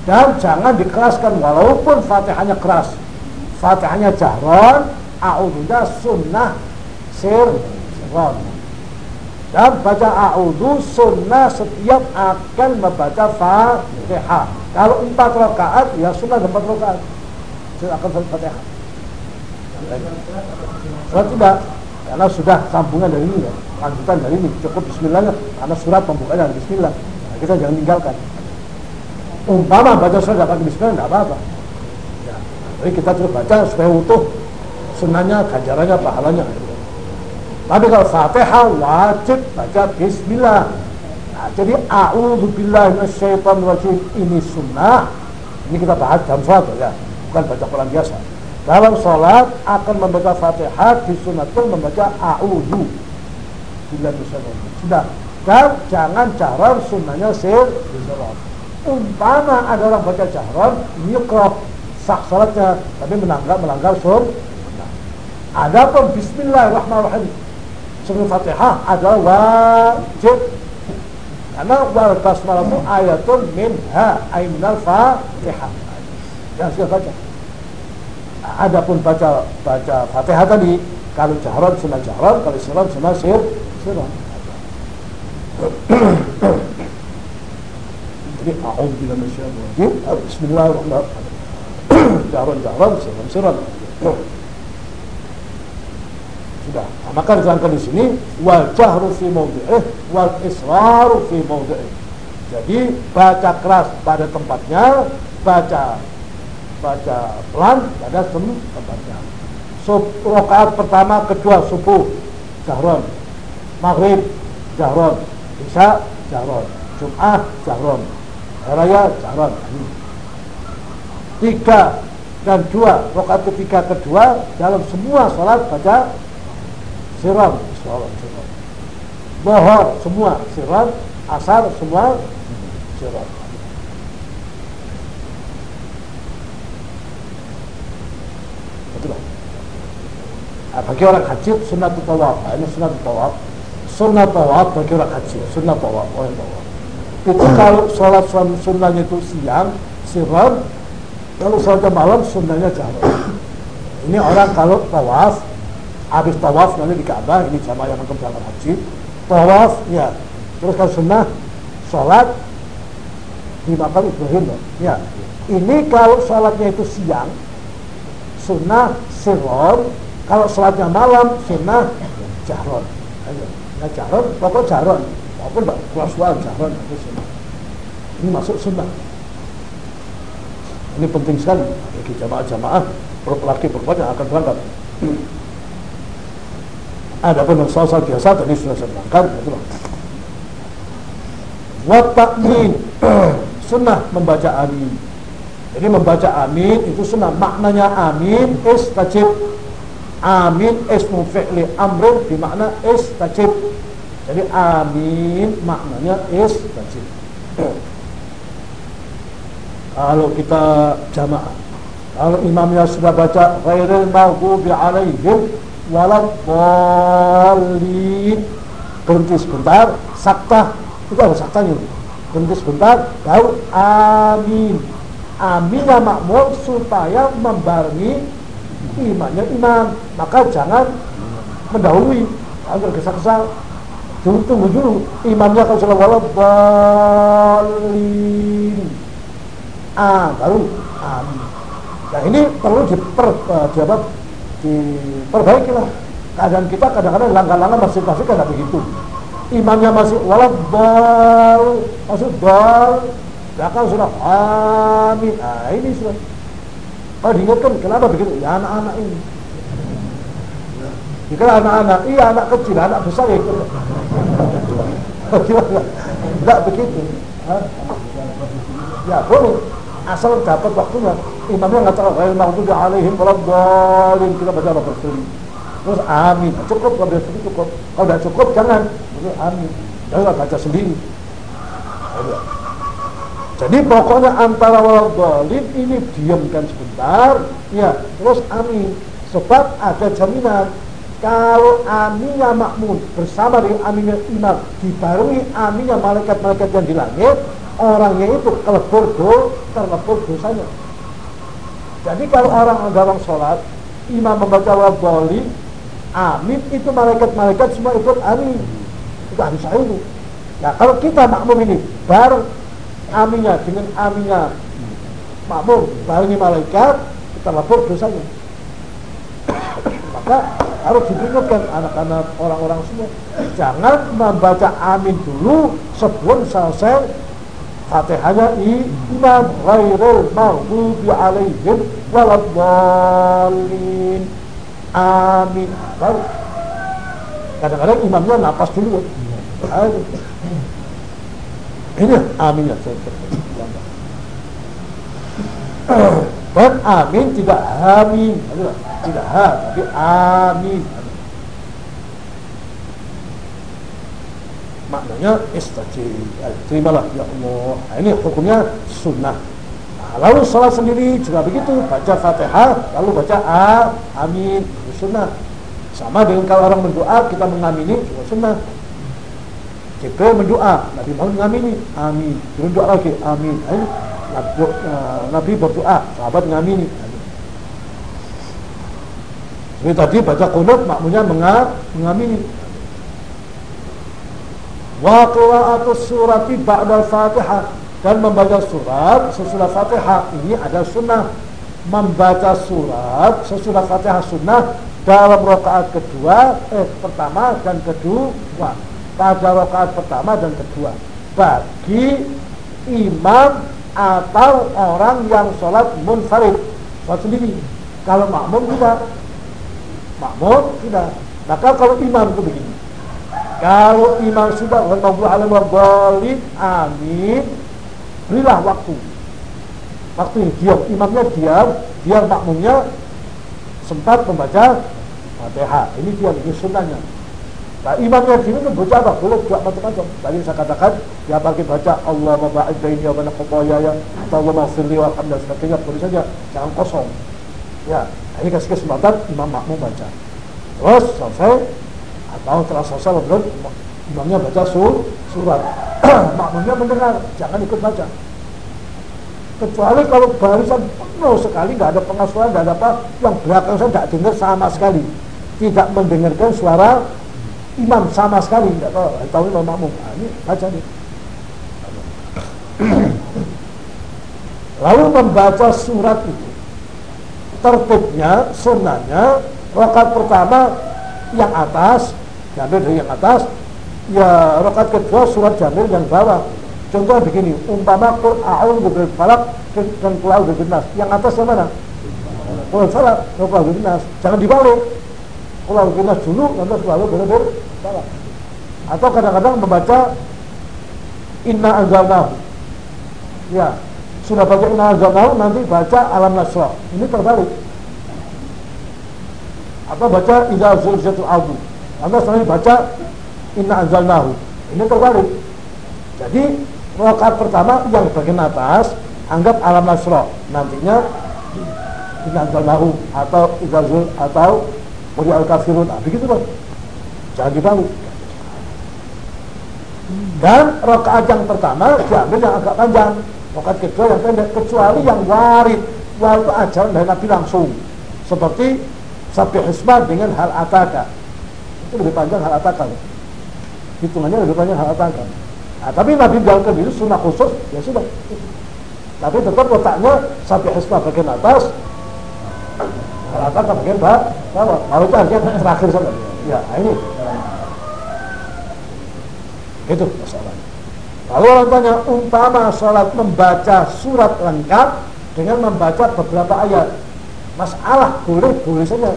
Dan jangan dikeraskan walaupun Fatihahnya keras. Fatihahnya jahron a'udzunya sunnah. Sirron dan baca a'udhu sunnah setiap akan membaca fatihah kalau empat rakaat ya sunnah empat rakaat. Sudah akan fatihah kalau tidak? Karena sudah sambungan dari ini ya. Lanjutan dari ini. Cukup bismillahnya karena surat pembukanya bismillah. Nah, kita jangan tinggalkan. Umpama baca surat dapat bismillah tidak apa-apa. Ya. jadi kita terus baca supaya utuh. Sunnahnya ganjarannya pahalanya tapi kalau Fatihah wajib baca Bismillah. Nah, jadi A'udzubillahi minasyaitonirrajim ini sunnah. Ini kita bahas dalam sholat ya, bukan baca Quran biasa. Dalam sholat akan membaca Fatihah disunatkan membaca A'udzu billahi minasyaitonirrajim. Sudah. Dan jangan jaran sunnahnya sir Umpama ada orang baca jaran, yukrah sah sholatnya, tapi melanggar melanggar sun. Ada pun Bismillahirrahmanirrahim sebelum Fatihah adalah wajib. Karena wal basmalah itu ayatun minha ay minal Fatihah. Yang sudah baca. Adapun baca baca Fatihah tadi kalau jahran sunnah jahran kalau sirran sunnah sir sirran jadi a'udzubillahi minasyaitonir rajim. Bismillahirrahmanirrahim. Jahran jahran sirran sirran sudah. Nah, maka diterangkan di sini wal jahru fi mawdi'ih wal israru fi mawdi'ih. Jadi baca keras pada tempatnya, baca baca pelan pada tempatnya. Sub rakaat pertama, kedua subuh jahron, maghrib jahron, isya jahron, Jum'ah jahron, raya jahron. Tiga dan dua rakaat ketiga kedua dalam semua sholat baca siram sholat siram Bohor semua. Sirron, asar semua. Sirron. Betul nah, bagi orang haji sunnah tawaf. Nah, ini sunnah tawaf. Sunnah tawaf bagi orang haji sunnah tawaf orang tawaf. Itu kalau sholat sunnahnya itu siang sirron kalau sholat malam sunnahnya jahar ini orang kalau tawaf habis tawaf nanti di Ka'bah ini jamaah yang akan berangkat haji. Tawaf ya. Terus kalau sunnah sholat di makam Ibrahim ya. Ini kalau sholatnya itu siang sunnah sirron kalau sholatnya malam sunnah jahron ya jahron pokok jahron walaupun kelas suara jahron itu sunnah. Ini masuk sunnah. Ini penting sekali bagi jamaah-jamaah laki perempuan yang akan berangkat ada pun yang soal biasa tadi sudah saya terangkan Watakmin sunnah membaca amin. Jadi membaca amin itu sunnah. Maknanya amin istajib amin ismu fi'li amrin bermakna istajib jadi amin maknanya istajib kalau kita jamaah kalau imamnya sudah baca ghairil maghdubi alaihim waladdallin berhenti sebentar sakta itu ada saktanya berhenti sebentar baru amin. Aminnya makmum supaya membarengi imannya imam maka jangan mendahului. Agar gesa-gesa tunggu, tunggu dulu. Imamnya kalau sudah waladdallin ah baru. Amin. Nah ini perlu diper, uh, di apa, diperbaiki lah. Keadaan kita kadang-kadang langkah-langkah masih masih kan begitu. Imannya masih walau bal, masuk bal, belakang sudah amin. Nah ini sudah. Oh diingatkan kenapa begitu? Ya anak-anak ini. Jika anak-anak, iya anak kecil, anak besar ya Gimana? Tidak begitu. Ya boleh asal dapat waktunya. Imamnya nggak tahu ghairil maghdubi alaihim waladdallin. Kita baca apa bersuri terus amin. Cukup kalau sudah cukup cukup. Kalau tidak cukup jangan. Terus amin. Jangan baca sendiri. Jadi pokoknya antara waladdallin ini diamkan sebentar ya terus amin. Sebab ada jaminan kalau aminnya makmun bersama dengan aminnya imam dibarengi aminnya malaikat-malaikat yang di langit orangnya itu kelebur do, terlebur dosanya. Jadi kalau orang orang sholat, imam membaca wabali, amin itu malaikat-malaikat semua ikut amin. Itu harus itu. Nah kalau kita makmum ini bareng aminnya dengan aminnya makmum barengi malaikat, kita lapor dosanya. Maka harus diperingatkan anak-anak orang-orang semua jangan membaca amin dulu sebelum selesai Fatihahnya imam ghairil maghdubi alaihim waladdallin. Amin. Baru kadang-kadang imamnya napas dulu. Ini aminnya Dan amin tidak amin, tidak ha, tapi amin. Maknanya istajib eh, terimalah ya Allah. Nah, ini hukumnya sunnah. Nah, lalu sholat sendiri juga begitu baca fatihah lalu baca a amin sunnah. Sama dengan kalau orang berdoa kita mengamini juga sunnah. Jibril berdoa Nabi Muhammad mengamini amin. Jibril berdoa lagi amin. Nabi, uh, Nabi berdoa sahabat mengamini. Jadi tadi baca kunut makmunya mengamini wa qira'atus surati ba'da fatihah dan membaca surat sesudah fatihah ini ada sunnah. Membaca surat sesudah fatihah sunnah dalam rakaat kedua eh pertama dan kedua. Pada rakaat pertama dan kedua. Bagi imam atau orang yang sholat munfarid. Sholat sendiri. Kalau makmum tidak. Makmum tidak. Maka kalau imam itu begini kalau imam sudah wallahu alam wabalim, amin. Berilah waktu. Waktu ini diam, imamnya diam, biar makmumnya sempat membaca Fatihah. Ini dia ini sunnahnya. Nah, imamnya sini kan baca apa? Boleh juga macam-macam. Tadi saya katakan, ya pakai baca Allah maba'id baini wa mana khotoya ya, atau Allah mafirli wa dan sebagainya. Boleh saja, jangan kosong. Ya, ini kasih kesempatan imam makmum baca. Terus selesai, atau telah selesai, belum imamnya baca sur, surat. Makmumnya mendengar, jangan ikut baca. Kecuali kalau barisan penuh sekali, nggak ada pengasuhan, nggak ada apa, yang belakang saya tidak dengar sama sekali. Tidak mendengarkan suara imam sama sekali, tidak tahu, tahu imam makmum. Nah, ini baca nih. Lalu membaca surat itu, tertibnya, sunnahnya, rakaat pertama yang atas, diambil dari yang atas, ya rakaat kedua surat jamil yang bawah. Contoh begini umpama qul a'udzu bil falaq dan bin nas. Yang atas yang mana? Qul a'udzu bin nas. Jangan dibalik. Bin nas dulu qul a'udzu bin falaq. Atau kadang-kadang membaca inna anzalnahu. Ya sudah baca inna anzalnahu nanti baca alam nasrah ini terbalik atau baca idza zulzilatil ardu lantas nanti baca inna anzalnahu. Ini terbalik. Jadi rakaat pertama yang bagian atas anggap alam nasro. Nantinya inna anzalnahu atau izazul atau Qul al kafirun. Ah, begitu bang. Jangan dibalik. Dan rakaat yang pertama diambil yang agak panjang. Rakaat kedua yang pendek kecuali yang warid. Itu ajaran dari Nabi langsung. Seperti Sabih Hisbah dengan hal ataka. Itu lebih panjang hal ataka hitungannya lebih banyak hal tangkap. Nah, tapi Nabi jalankan itu sunnah khusus, ya sudah. Tapi tetap letaknya sampai hisbah bagian atas, hal tangkap bagian bawah. Lalu itu akhirnya terakhir saja. Ya, nah ini. Itu masalahnya. Lalu orang tanya, umpama sholat membaca surat lengkap dengan membaca beberapa ayat. Masalah boleh, boleh saja.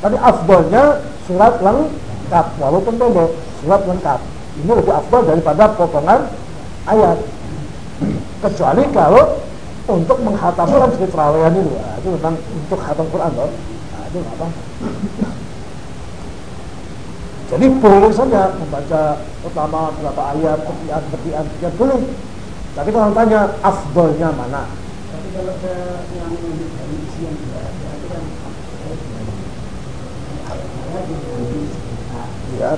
Tapi afdolnya surat lengkap, walaupun pendek surat lengkap. Ini lebih afdal daripada potongan ayat. Kecuali kalau untuk menghatam Quran seperti terawih itu, nah, itu memang untuk khatam Quran loh. Nah, itu apa? Jadi boleh saja membaca pertama beberapa ayat, sekian, sekian, sekian boleh. Tapi kalau tanya afdolnya mana? Ya,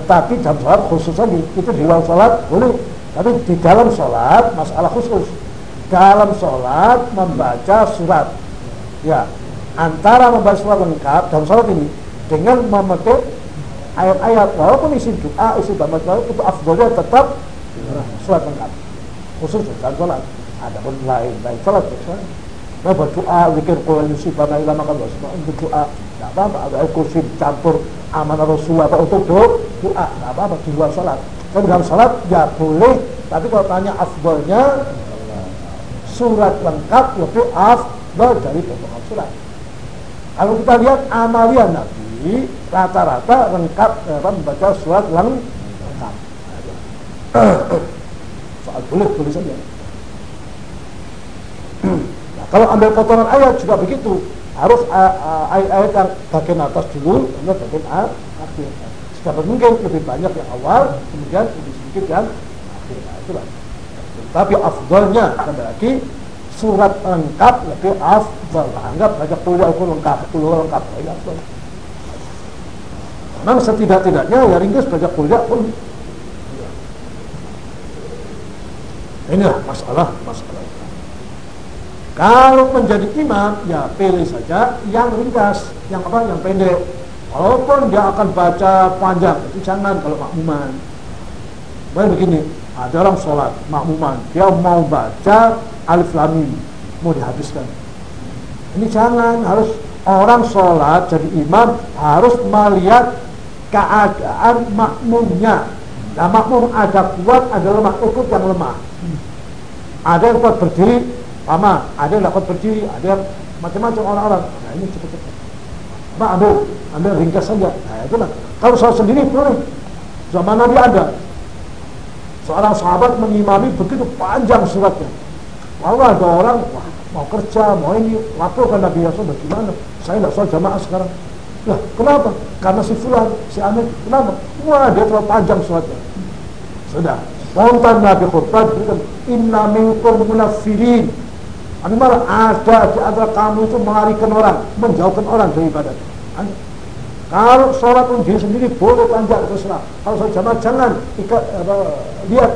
tapi dalam sholat khusus lagi itu di luar sholat boleh. Tapi di dalam sholat masalah khusus. Dalam sholat membaca surat. Ya antara membaca surat lengkap dalam sholat ini dengan memetik ayat-ayat. Walaupun isi doa isi baca itu afdolnya tetap surat lengkap. Khusus dalam sholat ada pun lain lain sholat Nah, berdoa, zikir Yusuf, Bama Ilama kalau untuk doa, tidak apa-apa, ada kursi campur amanah Rasulullah atau untuk doa, tidak apa-apa di luar sholat. Tapi dalam sholat ya boleh, tapi kalau tanya afdolnya surat lengkap lebih afdol dari potongan surat. Kalau kita lihat amalia Nabi rata-rata lengkap apa, membaca surat lengkap. Soal boleh boleh saja. Nah, kalau ambil potongan ayat juga begitu harus ayat-ayat yang bagian atas dulu, kemudian bagian akhir. Sedapat mungkin lebih banyak yang awal, kemudian lebih sedikit yang akhir. Nah, itulah. Tapi afdolnya kembali lagi surat lengkap lebih afdol. Anggap baca kuliah pun lengkap, kuliah lengkap, ini afdol. Memang setidak-tidaknya ya ringkas baca kuliah pun Inilah masalah masalah. Kalau menjadi imam, ya pilih saja yang ringkas, yang apa, yang pendek. Walaupun dia akan baca panjang, itu jangan kalau makmuman. Baik begini, ada orang sholat makmuman, dia mau baca alif lam mau dihabiskan. Ini jangan, harus orang sholat jadi imam harus melihat keadaan makmumnya. Nah makmum ada kuat, ada lemah, ikut yang lemah. Ada yang kuat berdiri, lama ada yang dapat berdiri ada yang macam-macam orang-orang nah ini cepat-cepat Mbak ambil ambil ringkas saja nah itulah kalau soal sendiri boleh zaman Nabi ada seorang sahabat mengimami begitu panjang suratnya lalu ada orang wah mau kerja mau ini laporkan Nabi Rasul bagaimana saya tidak soal jamaah sekarang Lah, kenapa? Karena si fulan, si Amin. Kenapa? Wah, dia terlalu panjang sholatnya. Sudah. Spontan Nabi khutbah berikan, Inna minkum munafirin. Ani malah ada di antara kamu itu melarikan orang, menjauhkan orang dari ibadat. Kalau sholat pun diri sendiri boleh panjang terserah. Kalau sholat jamaah jangan ikat, apa, lihat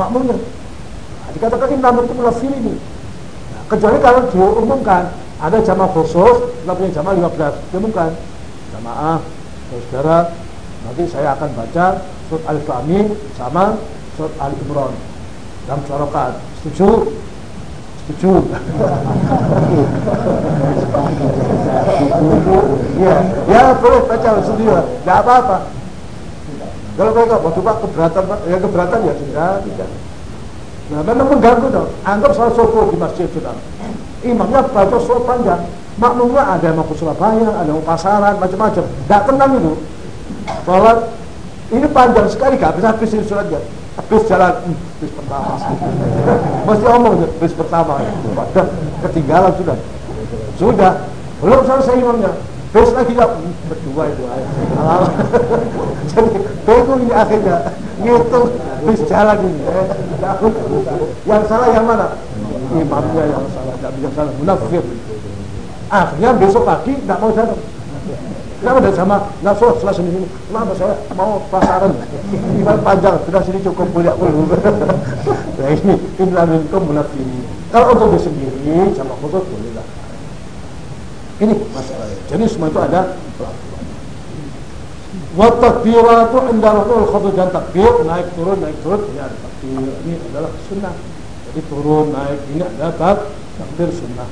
makmumnya. Nah, dikatakan inna minkum munafirin. Nah, kecuali kalau diumumkan ada jamaah khusus, kita punya jamaah 15, diumumkan jamaah saudara nanti saya akan baca surat Lam sama surat Al Imran dalam suarakan setuju setuju ya ya boleh baca setuju tidak apa-apa. Kalau mereka waktu pak keberatan ya keberatan ya sudah tidak. Nah memang mengganggu dong anggap salah subuh di masjid sudah. Imamnya baca surat panjang. Makmumnya ada yang mau ke Surabaya ada yang pasaran macam-macam. Tidak tenang itu. Sholat ini panjang sekali gak bisa habis suratnya habis jalan habis pertama. Mesti omong habis pertama. Padahal ketinggalan sudah. Sudah belum selesai imamnya. Habis lagi ya berdua itu jadi bingung ini akhirnya. Ngitung habis jalan ini eh, yang salah yang mana? Imamnya yang salah tidak bisa salah. Munafik. Akhirnya besok pagi tidak mau datang Kenapa tidak sama? Nggak sholat setelah sini sini. Kenapa saya mau pasaran? Iman panjang, sudah sini cukup boleh dulu. nah ini inilah minkum ini. Kalau untuk sendiri sama khusus boleh lah. Ini masalahnya. Jadi semua itu ada Wa takbiratu inda raful khutbah dan takbir naik turun naik turun ini ada takbir ini adalah sunnah. Jadi turun naik ini adalah takbir sunnah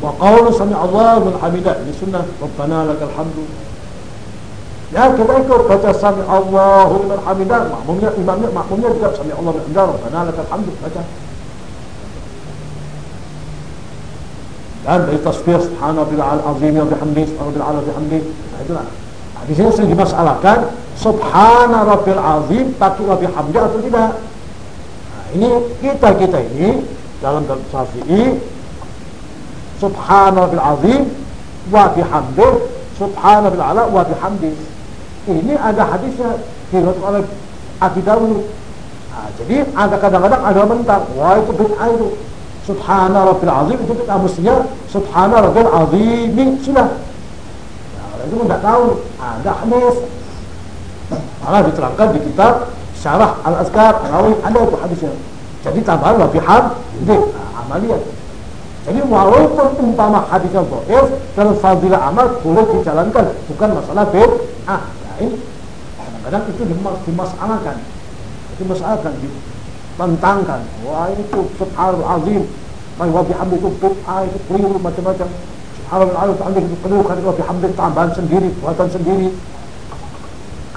wa qawlu sami Allah min hamidah di sunnah. Rabbana lakal hamdu. Ya ketika baca sami Allah liman hamidah makmumnya imamnya makmumnya juga sami Allah liman hamidah Rabbana lakal hamdu. Baca. Dan dari tasbih subhanallah al-azim wa bihamdih subhanallah al-azim nah itulah. Nah, di sini sering dimasalahkan subhana rabbil azim pakai wa bihamdih atau tidak. Nah ini kita-kita ini dalam dalam syafi'i subhanallahi azim wa bihamdih. Subhanallahi ala wa bihamdih. Ini ada hadisnya diriwayatkan oleh Abi Dawud. Nah, jadi ada kadang-kadang ada mentang wah itu bid'ah itu. Subhana rabbil azim itu kita mestinya. Subhana rabbil azim sudah nah, itu tidak tahu. Ada hadis. Malah diterangkan di kitab syarah al-azkar al ada itu hadisnya. Jadi tambahan wa bihamdih. Nah, amaliyah jadi walaupun umpama hadisnya dhaif dalam fadilah amal boleh dijalankan, bukan masalah bid'ah. Nah, ini kadang-kadang itu dimasalahkan. Dimasalahkan, ditentangkan. Wah, itu subhanallah azim. Mai wa itu bid'ah, itu keliru macam-macam. Subhanallah azim itu keliru kan wa bihamdi tambahan sendiri, buatan sendiri.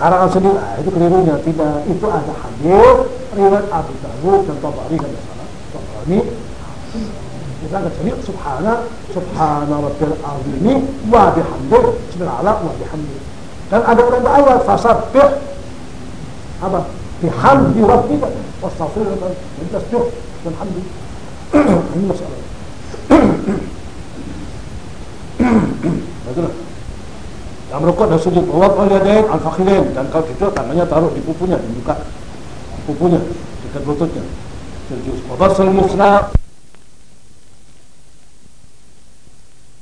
Karangan sendiri, nah, itu kelirunya. Tidak, itu ada hadis riwayat Abu Dawud dan Tabari dan. Tabari subhana subhana rabbil azimi wa bihamdih subhanallah wa bihamdih dan ada orang ayat fasabbih apa bihamdi rabbika wastaghfir dan tasbih dan hamdi ini masalah merokok dan sujud. Bawah al-yadain al-fakhirin dan kalau gitu tangannya taruh di pupunya di pupunya dekat lututnya. Terjus. Wa basal musnah